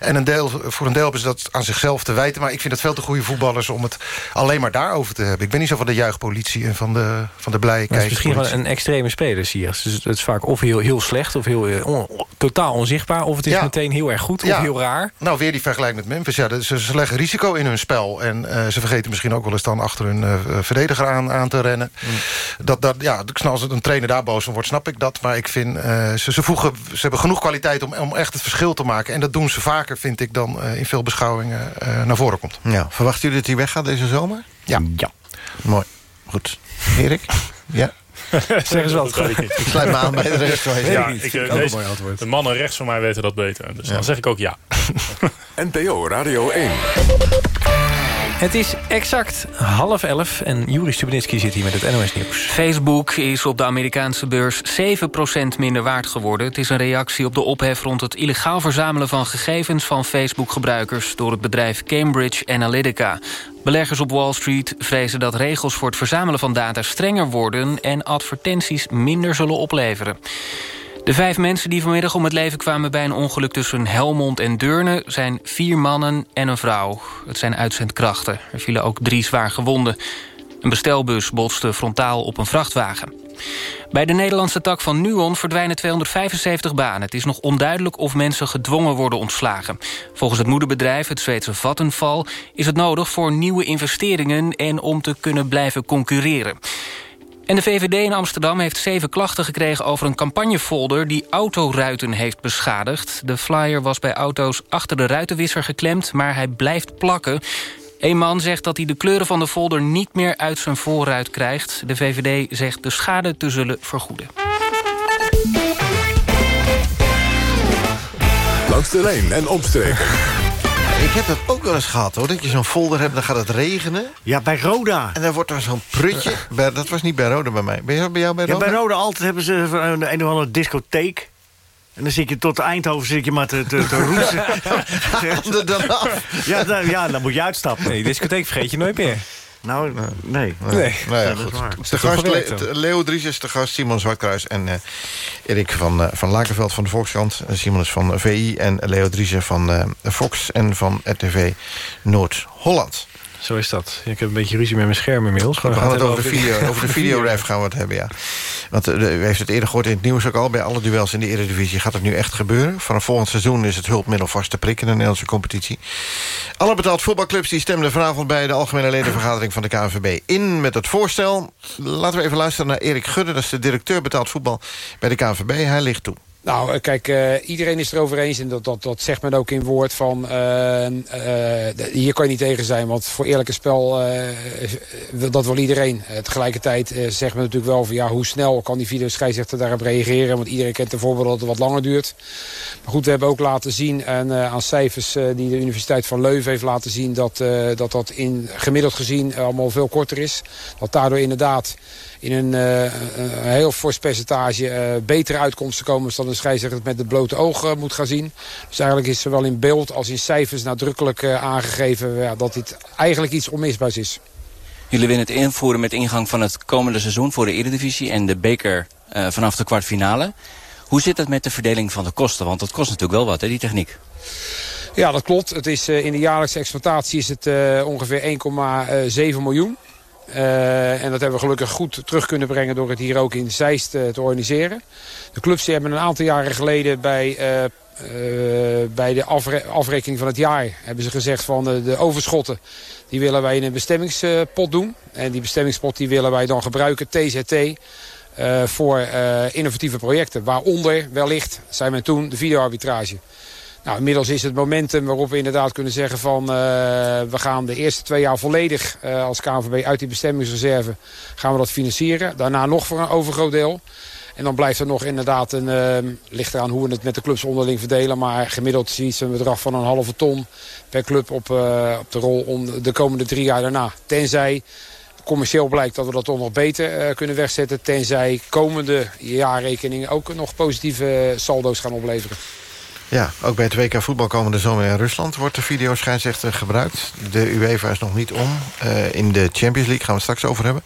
En een deel, voor een deel is dat aan zichzelf te wijten. Maar ik vind het veel te goede voetballers om het alleen maar daarover te hebben. Ik ben niet zo van de juichpolitie en van de, van de blije Het is misschien wel een extreme speler, Siers. Dus het is vaak of heel, heel slecht of heel, eh, on- totaal onzichtbaar... of het is Ja. meteen heel erg goed of Ja. heel raar. Nou, weer die vergelijking met Memphis. Ja, dat- ze, ze leggen risico in hun spel. En eh, ze vergeten misschien ook wel eens dan achter hun verdediger aan, aan te rennen. Dat, dat, ja, ik snap, als een trainer daar boos van wordt, snap ik dat. Maar ik vind, eh, ze, ze, voegen, ze hebben genoeg kwaliteit om, om echt het verschil te maken. En dat doen ze vaker, vind ik, dan eh, in veel beschouwingen eh, naar voren komt. Ja, verwachten jullie dat hij weggaat deze zomer? Ja. ja. Mooi. Goed. Erik? Ja? Zeg eens wat. Ik. Ik sluit me aan bij de rest van. Ja, ik ik, niet. Ook deze- mooi antwoord. de mannen rechts van mij weten dat beter. Dus dan zeg ik ook ja. NPO Radio 1. Het is exact half elf en Juri Stubenitski zit hier met het NOS Nieuws. Facebook is op de Amerikaanse beurs 7% minder waard geworden. Het is een reactie op de ophef rond het illegaal verzamelen van gegevens van Facebook-gebruikers door het bedrijf Cambridge Analytica. Beleggers op Wall Street vrezen dat regels voor het verzamelen van data strenger worden en advertenties minder zullen opleveren. De vijf mensen die vanmiddag om het leven kwamen bij een ongeluk tussen Helmond en Deurne... zijn vier mannen en een vrouw. Het zijn uitzendkrachten. Er vielen ook drie zwaar gewonden. Een bestelbus botste frontaal op een vrachtwagen. Bij de Nederlandse tak van Nuon verdwijnen 275 banen. Het is nog onduidelijk of mensen gedwongen worden ontslagen. Volgens het moederbedrijf, het Zweedse Vattenfall... is het nodig voor nieuwe investeringen en om te kunnen blijven concurreren. En de VVD in Amsterdam heeft zeven klachten gekregen over een campagnefolder die autoruiten heeft beschadigd. De flyer was bij auto's achter de ruitenwisser geklemd, maar hij blijft plakken. Een man zegt dat hij de kleuren van de folder niet meer uit zijn voorruit krijgt. De VVD zegt de schade te zullen vergoeden. Langs de lijn en omstreken. Ik heb dat ook wel eens gehad, hoor. Dat je zo'n folder hebt, dan gaat het regenen. Ja, bij Roda. En dan wordt er zo'n prutje. Bij, dat was niet bij Roda bij mij. Ben je bij jou bij Ja, Roda? bij Roda altijd hebben ze een, een of andere discotheek. En dan zit je tot Eindhoven zit je maar te, te, te roesten. er dan af. Ja, dan, ja, dan moet je uitstappen. Nee, die discotheek vergeet je nooit meer. Nou, nee. Nee. Nou ja, dat is goed. waar. De toch gast, Le-? Leo Dries is de gast, Simon Zwartkruis en eh, Erik van, eh, van Lakenveld van de Volkskrant. Simon is van VI en Leo Driessen van eh, Fox en van RTV Noord-Holland. Zo is dat. Ik heb een beetje ruzie met mijn scherm inmiddels. We gaan het over de, video. over de videoref gaan we het hebben, ja. Want eh, u heeft het eerder gehoord in het nieuws ook al... bij alle duels in de Eredivisie gaat het nu echt gebeuren. Vanaf volgend seizoen is het hulpmiddel vast te prikken... in de Nederlandse competitie. Alle betaald voetbalclubs die stemden vanavond... bij de algemene ledenvergadering van de KNVB in met het voorstel. Laten we even luisteren naar Erik Gudde. Dat is de directeur betaald voetbal bij de KNVB. Hij ligt toe. Nou, eh, kijk, eh, iedereen is erover eens. En dat, dat, dat zegt men ook in woord van... eh, hier kan je niet tegen zijn. Want voor eerlijke spel, wil- dat wil iedereen. Tegelijkertijd zegt men natuurlijk wel van... ja, hoe snel kan die videoscheidsrechter daarop reageren? Want iedereen kent de voorbeeld dat het wat langer duurt. Maar goed, we hebben ook laten zien en, aan cijfers... die de Universiteit van Leuven heeft laten zien... dat dat, dat in, gemiddeld gezien allemaal veel korter is. Dat daardoor inderdaad in een, eh, een heel fors percentage eh, betere uitkomsten komen... dan een scheidsrechter het met het blote oog eh, moet gaan zien. Dus eigenlijk is zowel in beeld als in cijfers nadrukkelijk aangegeven... ja, dat dit eigenlijk iets onmisbaars is. Jullie willen het invoeren met ingang van het komende seizoen voor de Eredivisie en de beker vanaf de kwartfinale. Hoe zit het met de verdeling van de kosten? Want dat kost natuurlijk wel wat, hè, die techniek. Ja, dat klopt. Het is, in de jaarlijkse exploitatie is het ongeveer 1,7 miljoen. Eh, en dat hebben we gelukkig goed terug kunnen brengen door het hier ook in Zeist eh, te organiseren. De clubs hebben een aantal jaren geleden bij, eh, bij de afre- afrekening van het jaar... hebben ze gezegd van de overschotten die willen wij in een bestemmingspot doen. En die bestemmingspot die willen wij dan gebruiken, TZT... voor innovatieve projecten. Waaronder wellicht, zei men toen, de videoarbitrage. Nou, inmiddels is het momentum waarop we inderdaad kunnen zeggen van... eh, we gaan de eerste twee jaar volledig eh, als KNVB uit die bestemmingsreserve... gaan we dat financieren. Daarna nog voor een overgroot deel. En dan blijft er nog inderdaad een... eh, ligt eraan hoe we het met de clubs onderling verdelen... maar gemiddeld ziet een bedrag van een halve ton per club op, eh, op de rol... om de komende drie jaar daarna. Tenzij commercieel blijkt dat we dat toch nog beter kunnen wegzetten... tenzij komende jaarrekeningen ook nog positieve saldo's gaan opleveren. Ja, ook bij het WK voetbal komende zomer in Rusland... wordt de videoscheidsrechter gebruikt. De UEFA is nog niet om. Uh, in de Champions League gaan we het straks over hebben.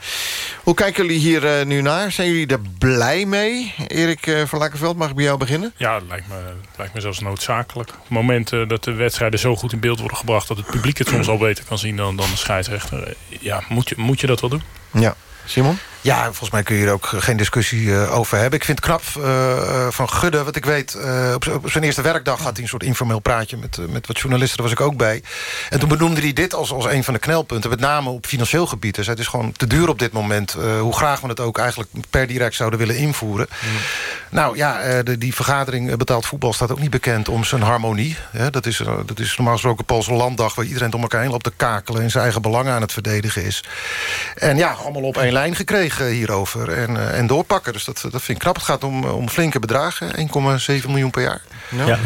Hoe kijken jullie hier uh, nu naar? Zijn jullie er blij mee? Erik uh, van Lakenveld, mag ik bij jou beginnen? Ja, het lijkt me, lijkt me zelfs noodzakelijk. Op het moment dat de wedstrijden zo goed in beeld worden gebracht... dat het publiek het soms al beter kan zien dan, dan de scheidsrechter... ja, moet je, moet je dat wel doen? Ja. Simon? Ja, volgens mij kun je er ook geen discussie uh, over hebben. Ik vind het knap uh, van Gudde, wat ik weet... Op, op, zijn eerste werkdag had hij een soort informeel praatje... met, met wat journalisten, daar was ik ook bij. En toen benoemde hij dit als, als een van de knelpunten... met name op financieel gebied. Dus het is gewoon te duur op dit moment. hoe graag we het ook eigenlijk per direct zouden willen invoeren. Mm. Nou ja, de, die vergadering betaald voetbal staat ook niet bekend... om zijn harmonie. dat, is, dat is normaal gesproken Poolse landdag... waar iedereen om elkaar heen loopt te kakelen... en zijn eigen belangen aan het verdedigen is. En ja, allemaal op één lijn gekregen hierover en, uh, en doorpakken. Dus dat, dat vind ik knap. Het gaat om, om flinke bedragen. 1,7 miljoen per jaar. Ja,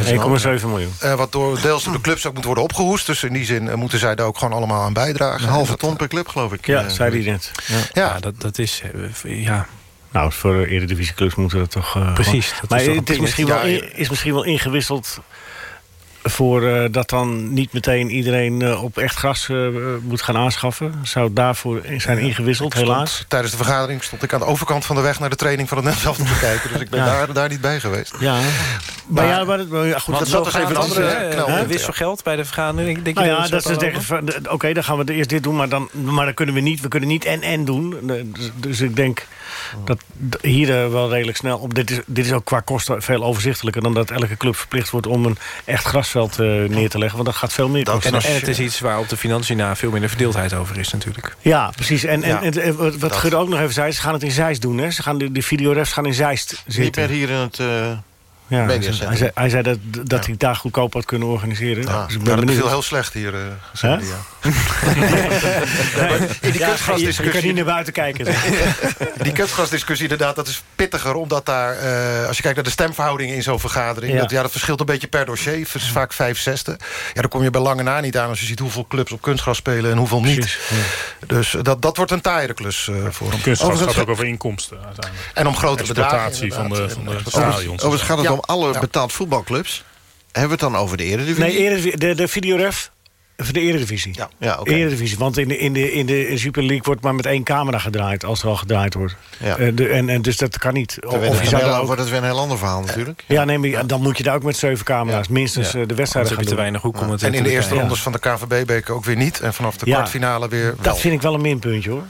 1,7 miljoen. Uh, wat door deels door de clubs ook moet worden opgehoest. Dus in die zin uh, moeten zij daar ook gewoon allemaal aan bijdragen. Een halve ton per club, geloof ik. Ja, zei hij net. Ja, ja. dat, dat is... ja, nou, voor eredivisieclubs moeten we dat toch... Uh, Precies. Dat maar is het is misschien, wel, is misschien wel ingewisseld voor uh, dat dan niet meteen iedereen uh, op echt gras uh, moet gaan aanschaffen. Zou daarvoor zijn ingewisseld, stond, helaas? Tijdens de vergadering stond ik aan de overkant van de weg... naar de training van het net zelf te bekijken. Dus ik ben ja. daar, daar niet bij geweest. Ja, maar, ja, maar, maar goed, dat zat even andere wisselgeld bij de vergadering. Denk nou ja, dat zeggen, oké, okay, dan gaan we eerst dit doen... maar dan, maar dan kunnen we niet, we kunnen niet en-en doen. Dus, dus ik denk dat hier wel redelijk snel... Op, dit, is, dit is ook qua kosten veel overzichtelijker... dan dat elke club verplicht wordt om een echt gras grasveld uh, neer te leggen. Want dat gaat veel meer kosten. En, en, het is iets waar op de financiën na veel minder verdeeldheid over is natuurlijk. Ja, precies. En, en, ja, en wat Gudde ook nog even zei, ze gaan het in Zeist doen. Hè? Ze gaan de, de videorefs gaan in Zeist zitten. Niet meer hier in het... Uh... Ja, hij zei, hij zei, dat, dat ja. hij daar goedkoop had kunnen organiseren. Ja, dus ik ben ja, dat viel heel slecht hier. Uh, huh? ja. in die kunstgrasdiscussie... Je kan niet naar buiten kijken. die kunstgrasdiscussie inderdaad, dat is pittiger. Omdat daar, uh, als je kijkt naar de stemverhoudingen in zo'n vergadering... Dat, ja, dat verschilt een beetje per dossier. Het is vaak vijf zesde. Ja, dan kom je bij lange na niet aan als je ziet hoeveel clubs op kunstgras spelen... en hoeveel niet. Precies, dus dat, dat wordt een taaiere klus uh, voor hem. Kunstgras gaat ook over inkomsten uiteindelijk. En om grote bedragen. van de, van de stadions. Overigens gaat het om alle betaald voetbalclubs. Hebben we het dan over de Eredivisie? Nee, Eredivisie, de, de videoref voor de Eredivisie. Ja, ja okay. Eredivisie. Want in de, in, de, in de Super League wordt maar met één camera gedraaid... als er al gedraaid wordt. Ja. Uh, de, en, en dus dat kan niet. Of, of je zou ook... wordt het weer een heel ander verhaal natuurlijk. Ja, nee, maar dan moet je daar ook met zeven camera's... minstens uh, de wedstrijden gaan te weinig hoek om het En in de eerste rondes van de KVB-beker ook weer niet. En vanaf de kwartfinale weer wel. Dat vind ik wel een minpuntje hoor.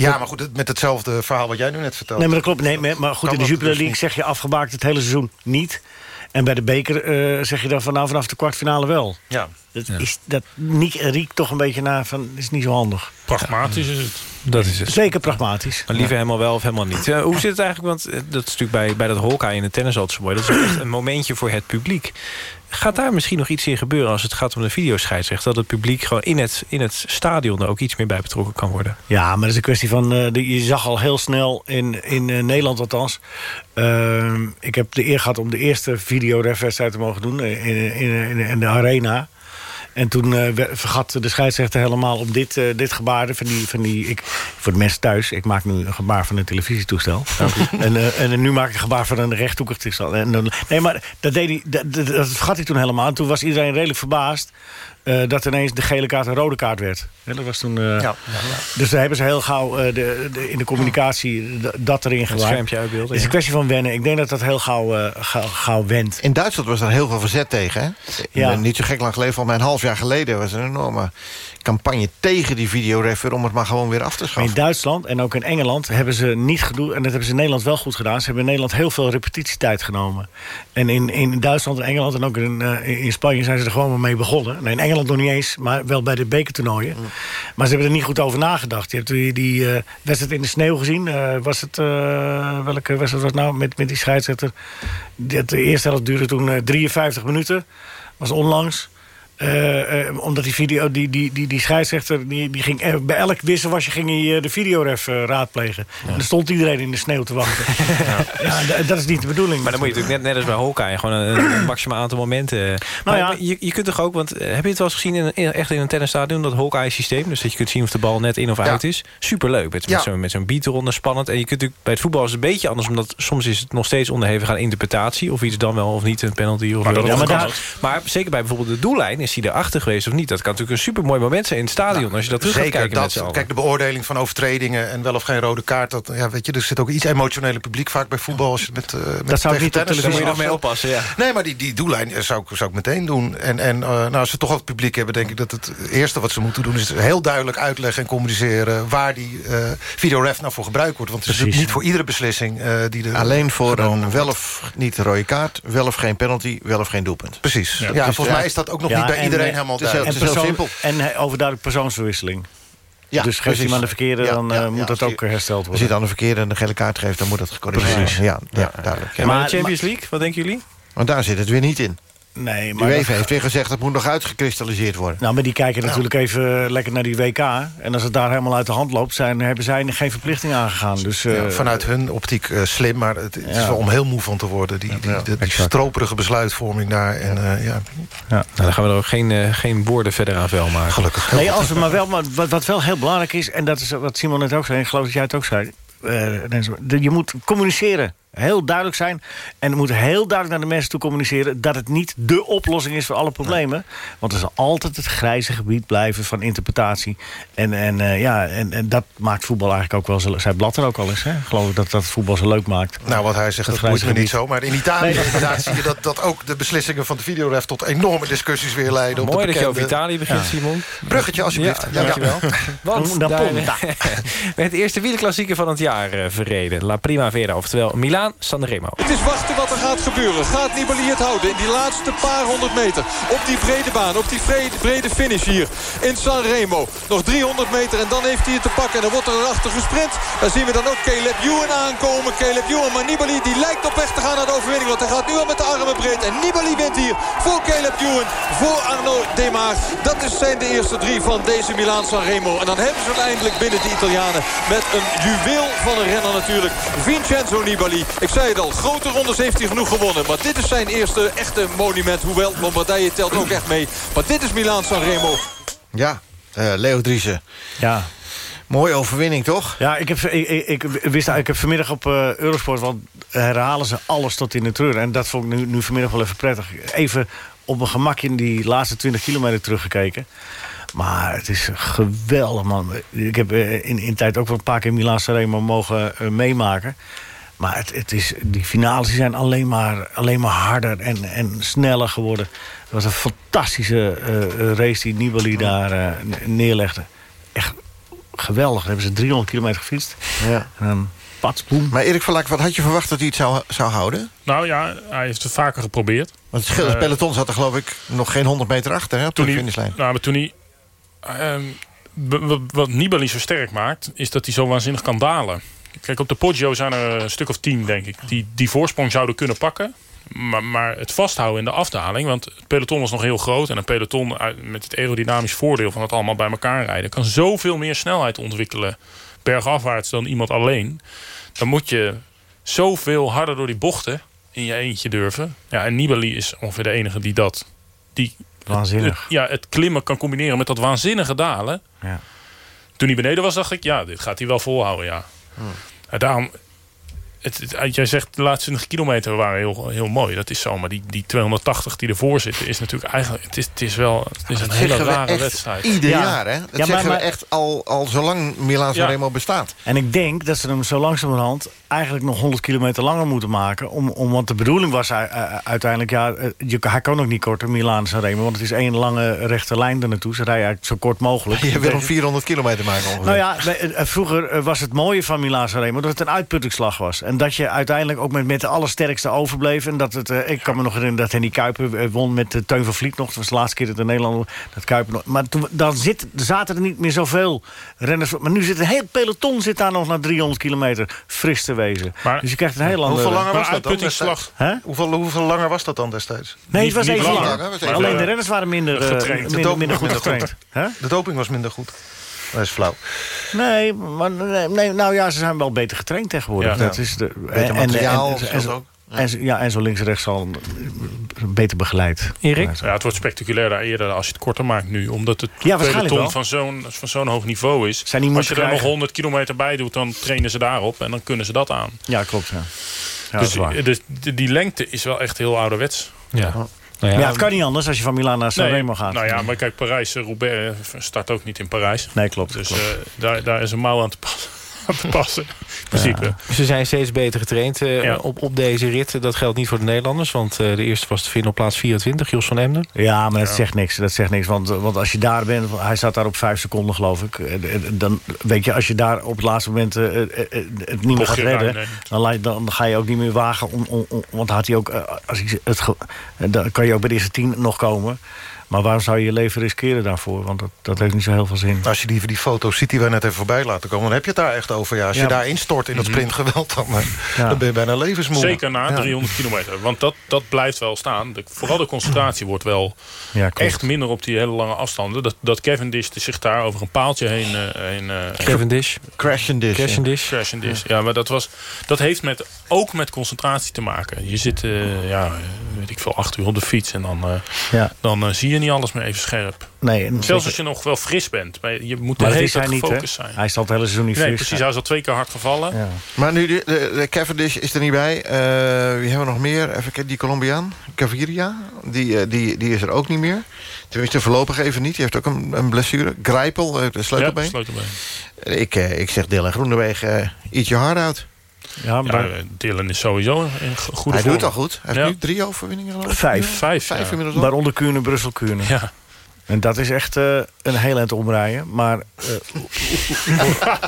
Ja, maar goed, met hetzelfde verhaal wat jij nu net vertelde. Nee, maar dat klopt. Nee, maar goed, in de Jupiler League zeg je afgemaakt het hele seizoen niet. En bij de beker uh, zeg je dan van, nou, vanaf de kwartfinale wel. Ja. Dat, ja. is, dat riekt toch een beetje naar van, is niet zo handig. Pragmatisch is het. Dat is het. Zeker pragmatisch. Maar liever helemaal wel of helemaal niet. Uh, hoe zit het eigenlijk, want eh, dat is natuurlijk bij, bij dat Holka in de tennis altijd zo mooi. Dat is echt een momentje voor het publiek. Gaat daar misschien nog iets in gebeuren als het gaat om de videoscheidsrechter? Dat het publiek gewoon in het, in het stadion er ook iets meer bij betrokken kan worden? Ja, maar dat is een kwestie van... Uh, de, je zag al heel snel, in, in uh, Nederland althans... Uh, ik heb de eer gehad om de eerste videorefwedstrijd te mogen doen in, in, in, in de arena... En toen uh, vergat de scheidsrechter helemaal om dit, uh, dit gebaar. Van die, van die, ik, voor de mensen thuis, ik maak nu een gebaar van een televisietoestel. en, uh, en nu maak ik een gebaar van een rechthoekig toestel. En nee, maar dat, deed hij, dat, dat, dat vergat hij toen helemaal. En toen was iedereen redelijk verbaasd. Uh, dat ineens de gele kaart een rode kaart werd. Dat was toen, uh, ja, ja, Dus daar hebben ze heel gauw uh, de, de, in de communicatie dat erin gewaard. Het is een kwestie van wennen. Ik denk dat dat heel gauw, gauw, gauw wendt. In Duitsland was er heel veel verzet tegen. Hè? Ja. Niet zo gek lang geleden, van mijn half jaar geleden... was er een enorme campagne tegen die videoref... om het maar gewoon weer af te schaffen. In Duitsland en ook in Engeland hebben ze niet gedoe... en dat hebben ze in Nederland wel goed gedaan. Ze hebben in Nederland heel veel repetitietijd genomen. En in, in Duitsland en Engeland en ook in, uh, in Spanje... zijn ze er gewoon mee begonnen. Nee, in Engeland nog niet eens, maar wel bij de bekertoernooien. Mm. Maar ze hebben er niet goed over nagedacht. Je hebt die, die uh, wedstrijd in de sneeuw gezien. Uh, was het, welke wedstrijd was het nou met, met die scheidsrechter? De eerste helft duurde toen 53 minuten. Was onlangs. Eh, eh, omdat die video, die, die, die, die scheidsrechter, die, die ging, eh, bij elk wisselwasje ging hij eh, de videoref raadplegen. En dan stond iedereen in de sneeuw te wachten. ja. d- dat is niet de bedoeling. Maar dan moet je natuurlijk net, net als bij Hawkeye... gewoon een, een maximaal aantal momenten... Nou maar, ja. maar je, je kunt toch ook... want heb je het wel eens gezien in, echt in een tennisstadion... dat Hawkeye-systeem? Dus dat je kunt zien of de bal net in of uit is. Superleuk. Met, Ja. met zo'n met zo'n beat eronder, spannend. En je kunt natuurlijk bij het voetbal is het een beetje anders... omdat soms is het nog steeds onderhevig aan interpretatie... of iets dan wel of niet een penalty. Of Maar wel dat of kan niet. ook. maar zeker bij bijvoorbeeld de doellijn... is hij erachter geweest of niet. Dat kan natuurlijk een supermooi moment zijn in het stadion... als je dat terug gaat Zeker, kijken met z'n dat, allen. kijk, de beoordeling van overtredingen en wel of geen rode kaart. Dat, ja, weet je, er zit ook iets emotionele publiek vaak bij voetbal. Als je met, eh, met zou ik niet op televisie Daar moet je nog mee oppassen, ja. Nee, maar die, die doellijn zou, ik- zou ik meteen doen. En, en eh, nou, als we toch al het publiek hebben... denk ik dat het eerste wat ze moeten doen... is heel duidelijk uitleggen en communiceren... waar die eh videoref nou voor gebruikt wordt. Want het is Precies. niet voor iedere beslissing eh, die er... Alleen voor een wel of niet rode kaart, wel of geen penalty, wel of geen doelpunt. Precies. Ja, Dus volgens ja, mij is dat ook nog Ja, niet bij en, iedereen eh, helemaal het is heel- duidelijk. het is heel persoon- simpel. En eh, overduidelijk persoonsverwisseling. Ja, dus geeft maar de verkeerde, Ja, dan ja, eh, ja. moet dat ook hersteld Als je worden. dan een verkeerde en een gele kaart geeft, dan moet dat gecorrigeerd Precies. worden. Ja, ja, duidelijk. Maar- de Champions League, wat denken jullie? Want daar zit het weer niet in. Nee, De maar... UEFA heeft weer gezegd dat moet nog uitgekristalliseerd worden. Nou, maar die kijken natuurlijk even lekker naar die WK. En als het daar helemaal uit de hand loopt... Zijn, hebben zij geen verplichting aangegaan. Dus, eh, Ja, vanuit hun optiek eh, slim, maar het, het is wel om heel moe van te worden. Die, die, die, die stroperige besluitvorming daar. En, eh, ja. Nou, dan gaan we er ook geen, geen woorden verder aan vuil maken. Gelukkig. Nee, als we maar wel, maar wat, wat wel heel belangrijk is... en dat is wat Simon net ook zei, en ik geloof dat jij het ook zei... eh, je moet communiceren. Heel duidelijk zijn. En moet heel duidelijk naar de mensen toe communiceren... dat het niet dé oplossing is voor alle problemen. Want er zal altijd het grijze gebied blijven van interpretatie. En, en, eh, ja, en, en dat maakt voetbal eigenlijk ook wel zo... Zij Blatter ook al eens, hè? Geloof ik dat dat voetbal zo leuk maakt. Nou, wat hij zegt, Het dat grijze me niet zo. Maar in Italië Nee. inderdaad zie je dat, dat ook de beslissingen van de videoref... tot enorme discussies weer leiden. op Mooi de dat je over Italië begint, Ja. Simon. Bruggetje, alsjeblieft. Ja, dankjewel. Want daar werd het eerste wielerklassieker van het jaar eh, verreden. La Primavera, oftewel Milaan Sanremo. Het is wachten wat er gaat gebeuren. Gaat Nibali het houden in die laatste paar honderd meter. Op die brede baan, op die brede, finish hier in Sanremo. Nog 300 meter en dan heeft hij het te pakken. En dan wordt er erachter gesprint. Daar zien we dan ook Caleb Ewan aankomen. Caleb Ewan, maar Nibali die lijkt op weg te gaan naar de overwinning. Want hij gaat nu al met de armen breed. En Nibali wint hier voor Caleb Ewan, voor Arno Demar. Dat zijn de eerste drie van deze Milaan Sanremo. En dan hebben ze het eindelijk binnen de Italianen. Met een juweel van een renner natuurlijk. Vincenzo Nibali. Ik zei het al, grote rondes heeft hij genoeg gewonnen. Maar dit is zijn eerste echte monument. Hoewel Lombardije telt ook echt mee. Maar dit is Milaan Sanremo. Ja, eh, Leo Driessen. Ja. Mooie overwinning, toch? Ja, ik heb, ik, ik, ik wist, ik heb vanmiddag op eh, Eurosport... want herhalen ze alles tot in de treur. En dat vond ik nu, nu vanmiddag wel even prettig. Even op mijn gemakje in die laatste 20 kilometer teruggekeken. Maar het is geweldig, man. Ik heb eh, in, in tijd ook wel een paar keer Milan Sanremo mogen meemaken. Maar het, het is, die finales die zijn alleen maar, alleen maar harder en, en sneller geworden. Het was een fantastische eh, race die Nibali daar eh, neerlegde. Echt geweldig. Dan hebben ze 300 kilometer gefietst. Ja. En dan pats, boem. Maar Erik Verlaak, wat had je verwacht dat hij het zou, zou houden? Nou ja, hij heeft het vaker geprobeerd. Want het schil- Eh, peloton zat er geloof ik nog geen 100 meter achter hè, op de toen hij, finishlijn. nou, maar toen hij... ehm, wat Nibali zo sterk maakt, is dat hij zo waanzinnig kan dalen. Kijk, op de Poggio zijn er een stuk of tien, denk ik... die die voorsprong zouden kunnen pakken. Maar, maar het vasthouden in de afdaling... want het peloton was nog heel groot... en een peloton met het aerodynamisch voordeel van het allemaal bij elkaar rijden... kan zoveel meer snelheid ontwikkelen bergafwaarts dan iemand alleen. Dan moet je zoveel harder door die bochten in je eentje durven. Ja, en Nibali is ongeveer de enige die dat... Die Waanzinnig. het, ja, het klimmen kan combineren met dat waanzinnige dalen. Ja. Toen hij beneden was, dacht ik, ja, dit gaat hij wel volhouden, ja. En daarom, het, het- jij zegt de laatste 20 kilometer waren heel, heel mooi. Dat is zo, maar die, die 280 die ervoor zitten is natuurlijk eigenlijk... Het is, het is wel het is een hele we rare wedstrijd. Ieder Ja. jaar, hè? Dat Ja, maar- zeggen maar- we echt al, al zolang Milan Sanremo bestaat. En ik denk dat ze hem zo langzamerhand eigenlijk nog 100 kilometer langer moeten maken. Om, om, want de bedoeling was uh, uiteindelijk... Ja, uh, je, hij kan ook niet korter, Milaan Sanremo. Want het is één lange rechte lijn er naartoe. Ze rijden eigenlijk zo kort mogelijk. Je wil hem 400 kilometer maken ongeveer. Nou ja, eh, vroeger eh, was het mooie van Milaan Sanremo... dat het een uitputtingsslag was. En dat je uiteindelijk ook met, met de allersterkste overbleef. En dat het, eh, ik kan me nog herinneren dat Henny Kuiper eh, won met uh, Teun van Vliet nog. Dat was de laatste keer dat de Nederlander dat Kuiper nog... Maar toen, dan zit, zaten er niet meer zoveel renners. Maar nu zit een heel peloton zit daar nog naar 300 kilometer fris te wezen. dus je krijgt een heel andere... Hoeveel langer was dat dan destijds? Hoeveel, hoeveel langer was dat dan destijds? Nee, het was even langer. Alleen de renners waren minder, getraind. minder, minder goed getraind. De doping was minder goed. Dat is flauw. Nee, maar nee, nou ja, ze zijn wel beter getraind tegenwoordig. Ja. Dat is de, beter materiaal. En, en, en, zo, en, ja, en zo links en rechts al beter begeleid. Erik? Ja, het wordt spectaculairder eerder als je het korter maakt nu. Omdat het ja, peloton van zo'n van zo'n hoog niveau is. Zijn als je er krijgen. nog 100 kilometer bij doet, dan trainen ze daarop. En dan kunnen ze dat aan. Ja, klopt. Ja. Ja, dus, dus die, die lengte is wel echt heel ouderwets. Ja. Nou ja, ja, het kan niet anders als je van Milaan naar Sanremo nee, gaat. Nou ja, maar kijk, Parijs-Roubaix start ook niet in Parijs. Nee, klopt. Dus klopt. Uh, daar, daar is een mouw aan te passen. Te passen in principe. Ja. Ze zijn steeds beter getraind uh, ja. op, op deze rit. Dat geldt niet voor de Nederlanders. Want uh, de eerste was te vinden op plaats 24, Jos van Emden. Ja, maar dat zegt niks. Dat zegt niks. Want, want als je daar bent, hij staat daar op vijf seconden geloof ik. Dan weet je, als je daar op het laatste moment uh, het niet meer gaat redden... Dan, dan, ga je ook niet meer wagen. Om, om, om want had hij ook, als hij het, dan kan je ook bij de eerste tien nog komen. Maar waarom zou je je leven riskeren daarvoor? Want dat, dat heeft niet zo heel veel zin. Als je die, die foto's ziet die wij net even voorbij laten komen... dan heb je het daar echt over. Ja, als ja. je daar instort in dat sprintgeweld... dan, ja. dan ben je bijna levensmoe. Zeker na 300 kilometer. Want dat, dat blijft wel staan. De, vooral de concentratie wordt wel echt minder op die hele lange afstanden. Dat, dat Cavendish zich daar over een paaltje heen... Uh, heen uh, Cavendish. Crash and dish. Crash and dish. Crash and dish. Ja, maar dat, was, dat heeft met, ook met concentratie te maken. Je zit, uh, ja, weet ik veel, acht uur op de fiets... en dan, ja. dan zie je niet alles meer even scherp. Nee, Zelfs als je nog wel fris bent. Maar je moet de hele tijd gefocust zijn. Hij is al het hele seizoen niet nee, fris. precies. Hij is al twee keer hard gevallen. Ja. Maar nu, de, de, de, Cavendish is er niet bij. Uh, wie hebben we nog meer? Even kijken, die Colombiaan. Gaviria. Die, uh, die, die is er ook niet meer. Tenminste, voorlopig even niet. Die heeft ook een, een blessure. Grijpel, de sleutelbeen. Ja, sleutelbeen. Ik, uh, ik zeg Dylan Groenewegen, eat your heart out. Ja, maar... ja, Dylan is sowieso een goede Hij vorm. doet al goed. Hij heeft nu drie overwinningen geloof ik. Vijf. Vijf, Vijf ja. inmiddels al. Waaronder Kuurne, Brussel, Kuurne. Ja. En dat is echt uh, een heel eind omrijden. Maar uh,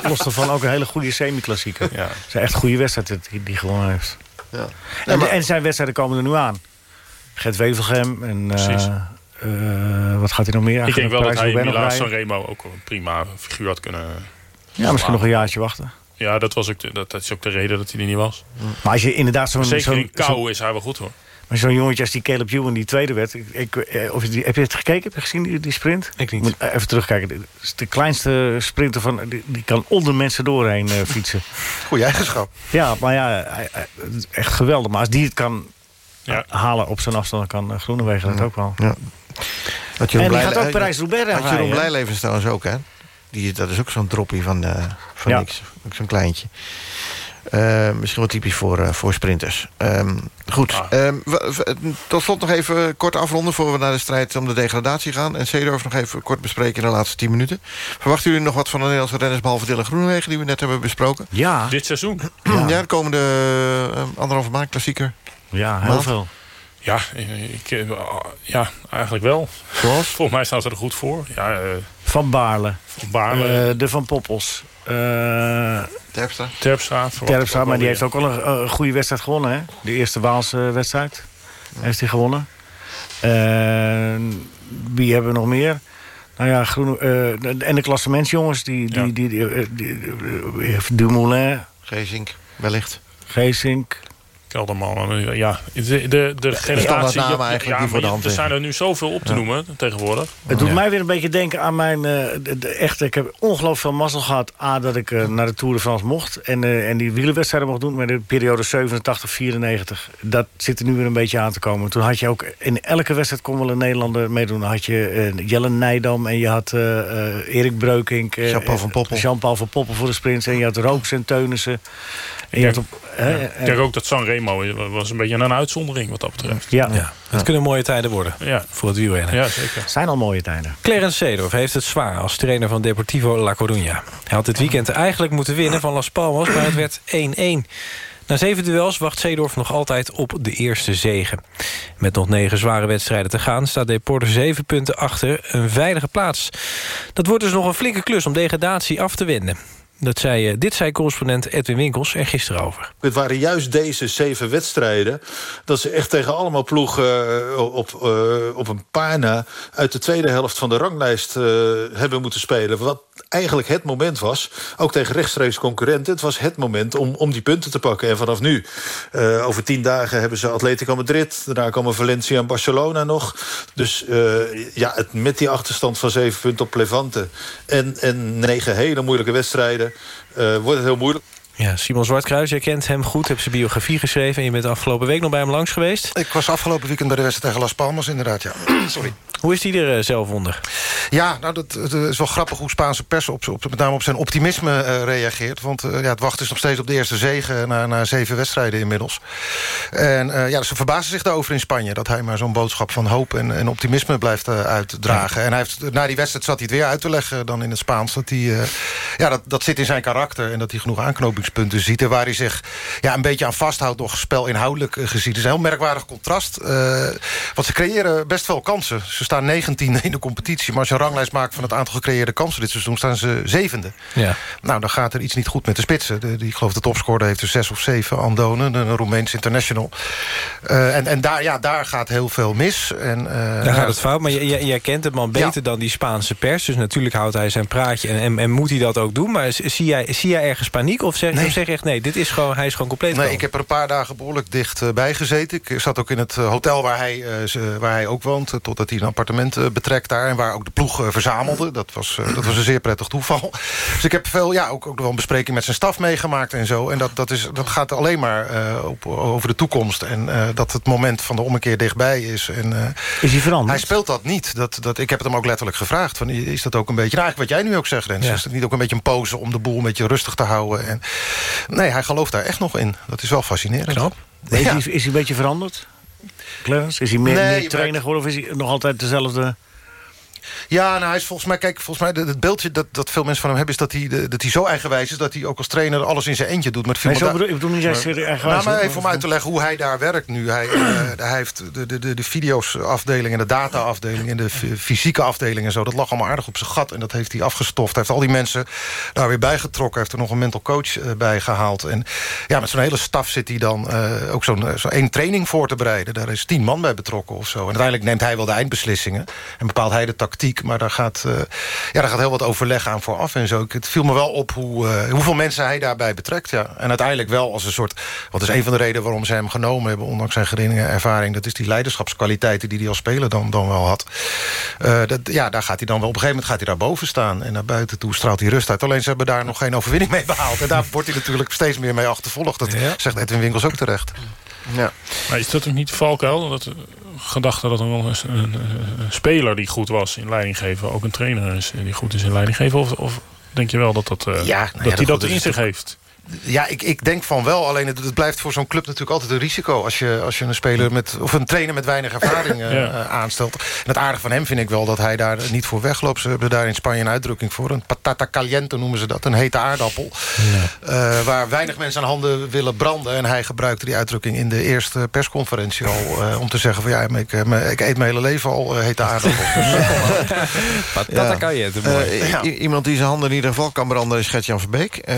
los daarvan ook een hele goede semi-klassieker. Ja. Het is echt een goede wedstrijd die, die gewonnen heeft. Ja. En, maar... en, zijn wedstrijden komen er nu aan. Gert Wevelgem en... Uh, wat gaat hij nog meer? Ik denk wel dat hij in Milaan Sanremo ook een prima figuur had kunnen... Ja, misschien nog een jaartje wachten. Ja, dat, was ook de, dat, dat is ook de reden dat hij er niet was. Maar als je inderdaad zo'n... Zeker zo in kou is hij wel goed hoor. Maar zo'n jongetje als die Caleb Ewan die tweede werd... Ik, ik, of die, heb je het gekeken? Heb je gezien, die, die sprint? Ik niet. Moet even terugkijken. Het is de kleinste sprinter van... Die, die kan onder mensen doorheen uh, fietsen. Goeie eigenschap. Ja, maar ja, echt geweldig. Maar als die het kan ja. halen op zijn afstand... dan kan uh, Groenewegen dat ja. ook wel. Ja. en die blij, gaat ook Parijs-Roubaix rijden. Had Jeroen Blijlevens trouwens ook, hè? Die, dat is ook zo'n droppie van, uh, van ja. niks. Ook zo'n kleintje. Uh, misschien wel typisch voor, uh, voor sprinters. Um, goed. Ah. Um, tot slot nog even kort afronden... voor we naar de strijd om de degradatie gaan. En Seedorf nog even kort bespreken in de laatste 10 minuten. Verwachten jullie nog wat van de Nederlandse renners... behalve Dylan Groenewegen, die we net hebben besproken? Ja. Dit seizoen? Ja, ja de komende uh, anderhalve maand klassieker. Ja, heel maand. veel. Ja, ik, ja, eigenlijk wel. Zoals? Volgens mij staan ze er goed voor. Ja, van Baarle. Van Baarle. de Van Poppels. Uh, Terpstra. Terpstra. Terpstra, maar die heeft ook al een, goede wedstrijd gewonnen. Hè? De eerste Waalse wedstrijd ja. heeft hij gewonnen. Uh, wie hebben we nog meer? Nou ja, Groene, uh, en de klassementsjongens. Die, die, ja. die, die, die, die, Dumoulin. Geesink, wellicht. Geesink. Kelderman. Ja, de, de, de generatie... Ja, eigenlijk ja, die voor de hand er zijn er nu zoveel op te ja. noemen tegenwoordig. Het doet ja. mij weer een beetje denken aan mijn... Uh, de, de, echt, ik heb ongelooflijk veel mazzel gehad. A, dat ik uh, naar de Tour de France mocht. En, uh, en die wielerwedstrijden mocht doen met de periode 87-94. Dat zit er nu weer een beetje aan te komen. Toen had je ook... In elke wedstrijd kon wel een Nederlander meedoen. Dan had je Jelle Nijdam en je had Erik Breukink. Jean-Paul van Poppel. Jean-Paul van Poppel voor de sprints. En je had Rooks en Teunissen. En je had op, ja. ik denk ook dat Sanremo was een beetje een uitzondering wat dat betreft. Ja. ja. ja. Het kunnen mooie tijden worden ja. voor het wielrennen. Ja, zeker. zijn al mooie tijden. Clarence Seedorf heeft het zwaar als trainer van Deportivo La Coruña. Hij had dit weekend eigenlijk moeten winnen van Las Palmas, maar het werd 1-1. Na zeven duels wacht Seedorf nog altijd op de eerste zegen. Met nog negen zware wedstrijden te gaan... staat Deporter zeven punten achter een veilige plaats. Dat wordt dus nog een flinke klus om degradatie af te wenden. Dat zei, eh, dit zei correspondent Edwin Winkels er gisteren over. Het waren juist deze zeven wedstrijden... dat ze echt tegen allemaal ploegen eh, op, eh, op een paar na... uit de tweede helft van de ranglijst hebben moeten spelen. Wat eigenlijk het moment was, ook tegen rechtstreeks concurrenten... het was het moment om, om die punten te pakken. En vanaf nu, eh, over tien dagen hebben ze Atletico Madrid... daarna komen Valencia en Barcelona nog. Dus eh, ja, het, met die achterstand van zeven punten op Levante... en, en negen hele moeilijke wedstrijden, eh, wordt het heel moeilijk. Ja, Simon Zwartkruis, jij kent hem goed, hebt zijn biografie geschreven... en je bent afgelopen week nog bij hem langs geweest. Ik was afgelopen weekend bij de wedstrijd tegen Las Palmas inderdaad, ja. Sorry. Hoe is hij er eh, zelf onder? Ja, nou, dat, het is wel grappig hoe Spaanse pers op, op, met name op zijn optimisme eh, reageert. Want eh, ja, het wachten is nog steeds op de eerste zege na, na zeven wedstrijden inmiddels. En eh, ja, ze verbazen zich daarover in Spanje... dat hij maar zo'n boodschap van hoop en, en optimisme blijft eh, uitdragen. En hij heeft, na die wedstrijd zat hij het weer uit te leggen dan in het Spaans. Dat, hij, eh, ja, dat, dat zit in zijn karakter en dat hij genoeg aanknopingspunten ziet... en waar hij zich ja, een beetje aan vasthoudt, nog spel inhoudelijk eh, gezien. Het is een heel merkwaardig contrast. eh, want ze creëren best veel kansen. Ze staan 19 in de competitie. Maar als je een ranglijst maakt van het aantal gecreëerde kansen dit seizoen... staan ze zevende. Ja. Nou, dan gaat er iets niet goed met de spitsen. De, die, ik geloof de topscorer heeft er zes of zeven. Andonen, een Roemeens international. Eh, en en daar, ja, daar gaat heel veel mis. En, Daar gaat het fout, maar jij, jij kent het man beter dan die Spaanse pers. Dus natuurlijk houdt hij zijn praatje en, en, en moet hij dat ook doen. Maar zie jij, zie jij ergens paniek of zeg, je echt... nee, dit is gewoon, hij is gewoon compleet Nee, ik heb er een paar dagen behoorlijk dicht eh, bij gezeten. Ik zat ook in het eh, hotel waar hij, eh, waar hij ook woont... totdat hij een appartement betrekt daar... en waar ook de ploeg verzamelde. Dat was, dat was een zeer prettig toeval. Dus ik heb veel, ja, ook, ook wel een bespreking met zijn staf meegemaakt en zo. En dat, dat, is, dat gaat alleen maar eh, op, over de toekomst. En dat het moment van de ommekeer dichtbij is. En, Is hij veranderd? Hij speelt dat niet. Dat, dat, ik heb het hem ook letterlijk gevraagd. Van, is dat ook een beetje... Nou, eigenlijk wat jij nu ook zegt, Rens. Ja. Is het niet ook een beetje een pose om de boel een beetje rustig te houden? En, nee, hij gelooft daar echt nog in. Dat is wel fascinerend. Maar Is, Ja. hij, is hij een beetje veranderd? Clarence? Is hij meer, Nee, meer trainer geworden of is hij nog altijd dezelfde... Ja, nou, hij is volgens mij, kijk, volgens mij, het beeldje dat, dat veel mensen van hem hebben... is dat hij, dat hij zo eigenwijs is dat hij ook als trainer alles in zijn eentje doet. Maar Nee, zo bedoel- ik bedoel niet juist Maar- eigenwijs, Nou, maar even om uit te leggen hoe hij daar werkt nu. Hij, eh, hij heeft de, de, de, de video's afdeling en de data afdeling... en de fysieke afdeling en zo. Dat lag allemaal aardig op zijn gat. En dat heeft hij afgestoft. Hij heeft al die mensen daar weer bij getrokken. Hij heeft er nog een mental coach eh, bij gehaald. En ja, met zo'n hele staf zit hij dan eh, ook zo'n zo één training voor te bereiden. Daar is tien man bij betrokken of zo. En uiteindelijk neemt hij wel de eindbeslissingen. En bepaalt hij de tactiek. Maar daar gaat, eh, ja, daar gaat heel wat overleg aan vooraf en zo. Ik- Het viel me wel op hoe, eh, hoeveel mensen hij daarbij betrekt. Ja. En uiteindelijk wel als een soort... Wat is een van de redenen waarom ze hem genomen hebben... ondanks zijn geringe ervaring. Dat is die leiderschapskwaliteiten die hij als speler dan, dan wel had. Eh, dat, ja, daar gaat hij dan wel... Op een gegeven moment gaat hij daar boven staan. En naar buiten toe straalt hij rust uit. Alleen ze hebben daar nog geen overwinning mee behaald. En daar wordt hij natuurlijk steeds meer mee achtervolgd. Dat zegt Edwin Winkels ook terecht. Ja. Maar is dat ook niet de valkuil? Dat gedachte dat een, een, een speler die goed was in leiding geven... ook een trainer is die goed is in leiding geven? Of, of denk je wel dat, dat, eh, Ja, nou dat hij dat in zich heeft? Ja, ik, ik denk van wel. Alleen het, het blijft voor zo'n club natuurlijk altijd een risico... als je, als je een speler met, of een trainer met weinig ervaring eh, Ja. eh, aanstelt. En het aardige van hem vind ik wel dat hij daar niet voor wegloopt. Ze hebben daar in Spanje een uitdrukking voor. Een patata caliente noemen ze dat. Een hete aardappel. Eh, waar weinig mensen aan handen willen branden. En hij gebruikte die uitdrukking in de eerste persconferentie al... eh, om te zeggen van ja, maar ik, ik eet mijn hele leven al eh, hete aardappels. Patata caliente, Ja. Iemand die zijn handen in ieder geval kan branden is Gert-Jan Verbeek. Eh,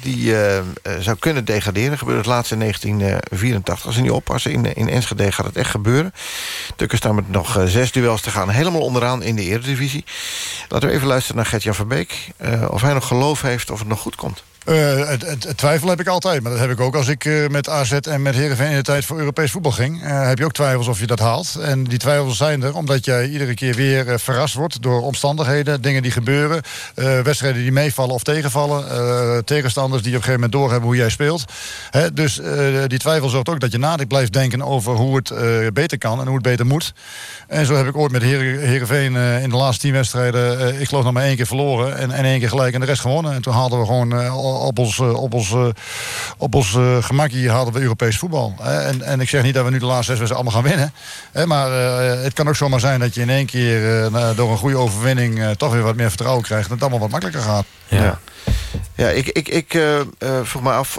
Die eh, eh, zou kunnen degraderen. Gebeurde het laatste in 1984. Als ze niet oppassen, in, in Enschede gaat het echt gebeuren. Tukken staan met nog eh, zes duels te gaan. Helemaal onderaan in de Eredivisie. Laten we even luisteren naar Gert-Jan Verbeek. eh, of hij nog geloof heeft of het nog goed komt. Eh, het, twijfel heb ik altijd. Maar dat heb ik ook als ik eh, met AZ en met Heerenveen in de tijd voor Europees voetbal ging. Eh, heb je ook twijfels of je dat haalt. En die twijfels zijn er omdat jij iedere keer weer verrast wordt door omstandigheden. Dingen die gebeuren. wedstrijden die meevallen of tegenvallen. tegenstanders die op een gegeven moment doorhebben hoe jij speelt. Hè, dus die twijfel zorgt ook dat je nadenkt blijft denken over hoe het beter kan en hoe het beter moet. En zo heb ik ooit met Heer- Heerenveen eh, in de laatste tien wedstrijden... ik geloof nog maar één keer verloren en, en één keer gelijk en de rest gewonnen. En toen haalden we gewoon op ons, eh, op ons, eh, op ons eh, gemak hier haalden we Europees voetbal. hè. en, en ik zeg niet dat we nu de laatste zes wedstrijden allemaal gaan winnen. hè, maar eh, het kan ook zomaar zijn dat je in één keer... eh, nou, door een goede overwinning eh, toch weer wat meer vertrouwen krijgt... en het allemaal wat makkelijker gaat. Ja. Ja, ik, ik, ik eh, eh, vroeg me af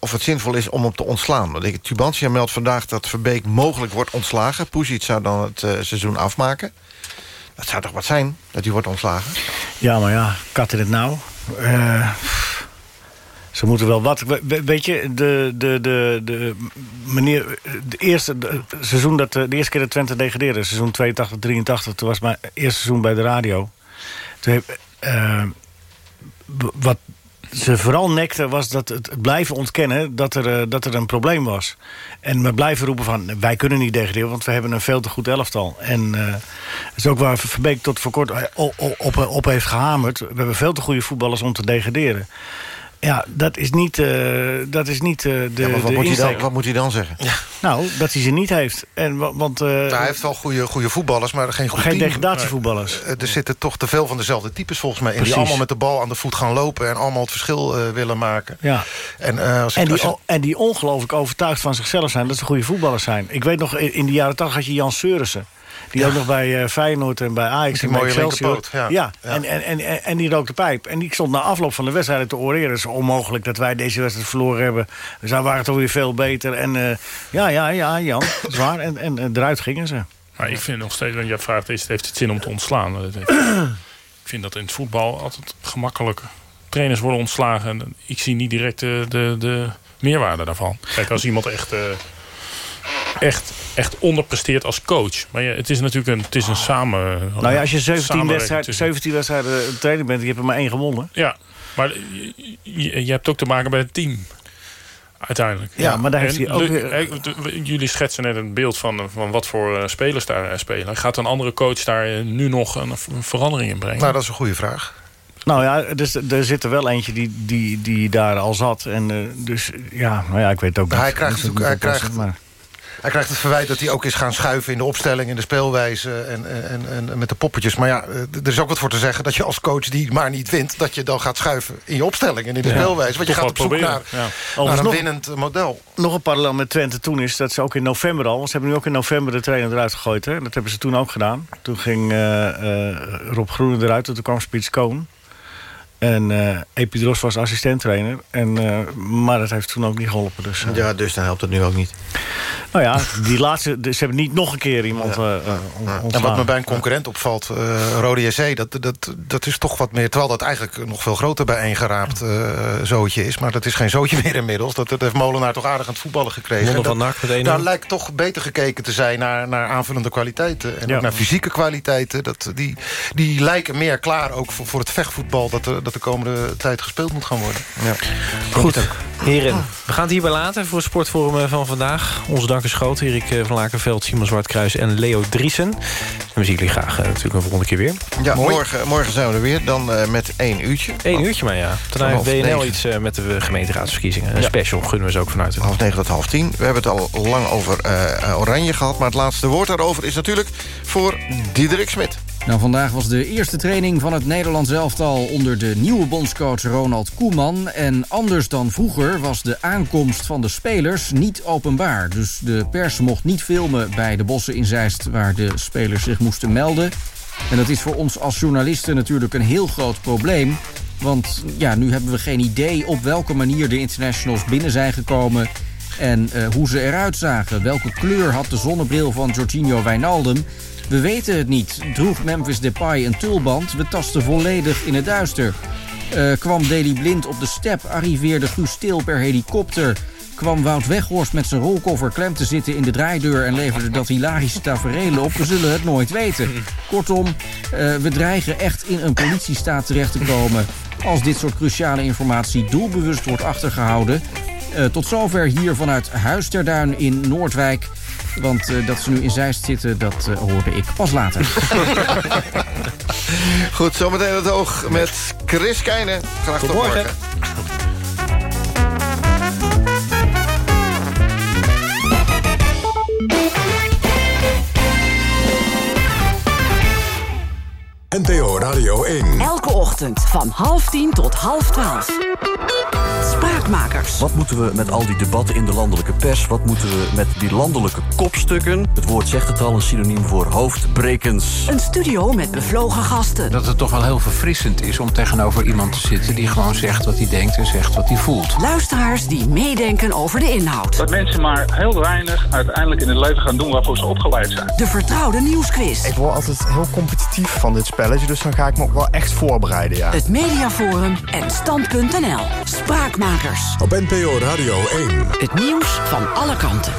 of het zinvol is om hem te ontslaan. Want ik- Tubantia meldt vandaag dat Verbeek mogelijk wordt ontslagen. Pusic zou dan het seizoen afmaken. Dat zou toch wat zijn, dat hij wordt ontslagen? Ja, maar ja, kat in het nauw. Eh, ze moeten wel wat. We- Weet je, de, de, de, de meneer. De eerste seizoen dat de eerste keer dat Twente degradeerde, seizoen 82, 83, toen was mijn eerste seizoen bij de radio. Eh, wat ze vooral nekte was dat het blijven ontkennen dat er, eh, dat er een probleem was. En we blijven roepen van wij kunnen niet degraderen, want we hebben een veel te goed elftal. En eh dat is ook waar Verbeek tot voor kort op, op, op heeft gehamerd. We hebben veel te goede voetballers om te degraderen. Ja, dat is niet, eh, dat is niet eh, de, Ja, maar wat, de moet hij dan, wat moet hij dan zeggen? Nou, dat hij ze niet heeft. En, wa- want, eh, Nou, hij heeft wel goede, goede voetballers, maar geen goed Geen degradatievoetballers. Er zitten toch te veel van dezelfde types volgens mij. in die allemaal met de bal aan de voet gaan lopen... en allemaal het verschil eh, willen maken. Ja. En, eh, ik, En als die, je- en die ongelooflijk overtuigd van zichzelf zijn... dat ze goede voetballers zijn. Ik weet nog, in in de jaren 80 had je Jan Seurissen. Die ook nog bij eh, Feyenoord en bij Ajax en bij Excelsior. linkerpoot, ja. Ja. En, en, en, en, en die rookte pijp. En die stond na afloop van de wedstrijd te oreren. Het is onmogelijk dat wij deze wedstrijd verloren hebben. We zijn- waren toch weer veel beter. En eh, ja, ja, ja, Jan, zwaar. En, en, en eruit gingen ze. Maar ik vind nog steeds, want je vraagt is, heeft het zin om te ontslaan? Dat heeft- ik vind dat in het voetbal altijd gemakkelijk. Trainers worden ontslagen en ik zie niet direct de, de, de meerwaarde daarvan. Kijk, als iemand echt, eh, echt, echt onderpresteert als coach. Maar ja, het is natuurlijk een, het is een samen. Nou ja, als je 17 samenwerking wedstrijden, tussen- 17 wedstrijden trainer bent... en je hebt er maar één gewonnen. Ja, maar je, je, hebt ook te maken bij het team. Uiteindelijk. Ja, maar daar heeft En hij ook weer- Jullie schetsen net een beeld van, van wat voor eh, spelers daar eh, spelen. Gaat een andere coach daar eh, nu nog een, verandering in brengen? Nou, dat is een goede vraag. Nou ja, dus, er zit er wel eentje die, die, die daar al zat. En, eh, dus ja, nou ja, ik weet het ook Maar niet. hij krijgt natuurlijk- hij krijgt- maar- Hij krijgt het verwijt dat hij ook is gaan schuiven in de opstelling... in de speelwijze en, en, en, met de poppetjes. Maar ja, eh, er is ook wat voor te zeggen dat je als coach die maar niet wint... dat je dan gaat schuiven in je opstelling en in de Ja. speelwijze. Want je gaat op zoek proberen. naar, Ja. naar een nog- winnend model. Nog een parallel met Twente toen is dat ze ook in november al... want ze hebben nu ook in november de trainer eruit gegooid. Hè? Dat hebben ze toen ook gedaan. Toen ging eh, eh, Rob Groene eruit en toen kwam Spits Koon. En eh Epidros was assistenttrainer. En, eh, maar dat heeft toen ook niet geholpen. Dus, eh, Ja, dus dan helpt het nu ook niet. Nou ja, die laatste, dus ze hebben niet nog een keer iemand eh, eh, on- En wat me bij een concurrent opvalt, eh Rode JC... Dat, dat, dat is toch wat meer... terwijl dat eigenlijk nog veel groter bijeengeraapt eh zootje is. Maar dat is geen zootje meer inmiddels. Dat, dat heeft Molenaar toch aardig aan het voetballen gekregen. Van dat- NAC met 1-0. Daar lijkt toch beter gekeken te zijn naar, naar aanvullende kwaliteiten. En Ja. ook naar fysieke kwaliteiten. Dat, die, die lijken meer klaar ook voor, voor het vechtvoetbal... Dat, er- dat de komende tijd gespeeld moet gaan worden. Ja. Goed, heren. We gaan het hierbij laten voor het sportforum eh, van vandaag. Onze dank is groot. Erik eh, van Lakenveld, Simon Zwartkruis en Leo Driesen. En we zien jullie graag eh, natuurlijk een volgende keer weer. Ja, morgen, morgen zijn we er weer. Dan eh, met één uurtje. Eén uurtje maar ja. Daarna heeft WNL negen. iets eh, met de gemeenteraadsverkiezingen. Een Ja. special gunnen we ze ook vanuit. Half negen tot half tien. We hebben het al lang over eh, Oranje gehad. Maar het laatste woord daarover is natuurlijk voor Diederik Smit. Nou, vandaag was de eerste training van het Nederlands elftal onder de nieuwe bondscoach Ronald Koeman. En anders dan vroeger was de aankomst van de spelers niet openbaar. Dus de pers mocht niet filmen bij de bossen in Zeist waar de spelers zich moesten melden. En dat is voor ons als journalisten natuurlijk een heel groot probleem. Want ja, nu hebben we geen idee op welke manier de internationals binnen zijn gekomen... en eh, hoe ze eruit zagen. Welke kleur had de zonnebril van Jorginho Wijnaldum? We weten het niet. Droeg Memphis Depay een tulband? We tasten volledig in het duister. Eh, kwam Daley Blind op de step? Arriveerde Guus Stil per helikopter? Kwam Wout Weghorst met zijn rolkoffer klem te zitten in de draaideur... en leverde dat hilarische tafereel op? We zullen het nooit weten. Kortom, eh, we dreigen echt in een politiestaat terecht te komen... als dit soort cruciale informatie doelbewust wordt achtergehouden. Eh, tot zover hier vanuit Huis ter Duin in Noordwijk... Want eh, dat ze nu in Zeist zitten, dat eh, hoorde ik pas later. Goed, zometeen het oog met Chris Keijnen. Graag tot, morgen. NTO Radio 1. Elke ochtend van half tien tot half twaalf. Spraakmakers. Wat moeten we met al die debatten in de landelijke pers? Wat moeten we met die landelijke kopstukken? Het woord zegt het al, een synoniem voor hoofdbrekens. Een studio met bevlogen gasten. Dat het toch wel heel verfrissend is om tegenover iemand te zitten... die gewoon zegt wat hij denkt en zegt wat hij voelt. Luisteraars die meedenken over de inhoud. Dat mensen maar heel weinig uiteindelijk in het leven gaan doen waarvoor ze opgeleid zijn. De vertrouwde nieuwsquiz. Ik word altijd heel competitief van dit spelletje, dus dan ga ik me ook wel echt voorbereiden. ja. Het Mediaforum en Stand.nl. Spraakmakers. Op NPO Radio 1. Het nieuws van alle kanten.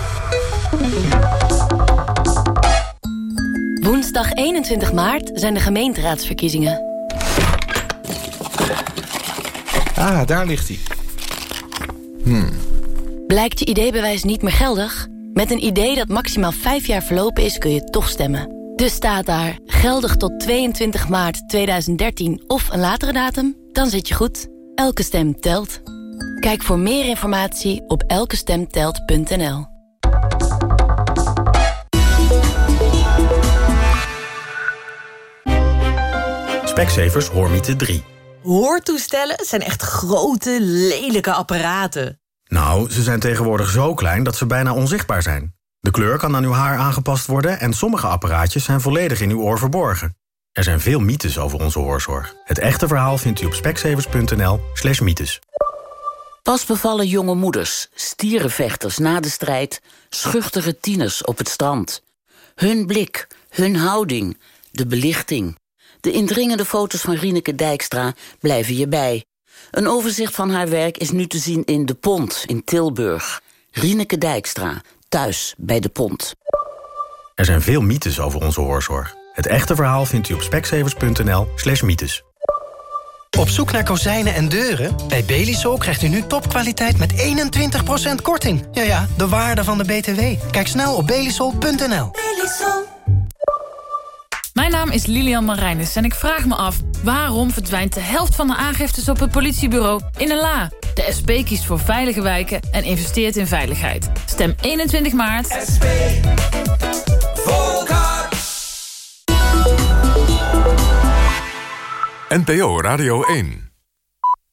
Woensdag 21 maart zijn de gemeenteraadsverkiezingen. Ah, daar ligt hij. Hmm. Blijkt je ID-bewijs niet meer geldig? Met een idee dat maximaal 5 jaar verlopen is, kun je toch stemmen. Dus staat daar, geldig tot 22 maart 2013 of een latere datum? Dan zit je goed. Elke stem telt. Kijk voor meer informatie op elkestemtelt.nl. Specsavers Hoormiete 3. Hoortoestellen zijn echt grote, lelijke apparaten. Nou, ze zijn tegenwoordig zo klein dat ze bijna onzichtbaar zijn. De kleur kan aan uw haar aangepast worden... en sommige apparaatjes zijn volledig in uw oor verborgen. Er zijn veel mythes over onze hoorzorg. Het echte verhaal vindt u op speksevers.nl slash mythes. Pas bevallen jonge moeders, stierenvechters na de strijd... schuchtere tieners op het strand. Hun blik, hun houding, de belichting. De indringende foto's van Rieneke Dijkstra blijven je bij. Een overzicht van haar werk is nu te zien in De Pont in Tilburg. Rieneke Dijkstra, thuis bij De Pont. Er zijn veel mythes over onze hoorzorg. Het echte verhaal vindt u op speksevers.nl slash mythes. Op zoek naar kozijnen en deuren? Bij Belisol krijgt u nu topkwaliteit met 21% korting. Ja ja, de waarde van de BTW. Kijk snel op belisol.nl. Mijn naam is Lilian Marijnis en ik vraag me af... waarom verdwijnt de helft van de aangiftes op het politiebureau in een la? De SP kiest voor veilige wijken en investeert in veiligheid. Stem 21 maart. SP. NPO Radio 1.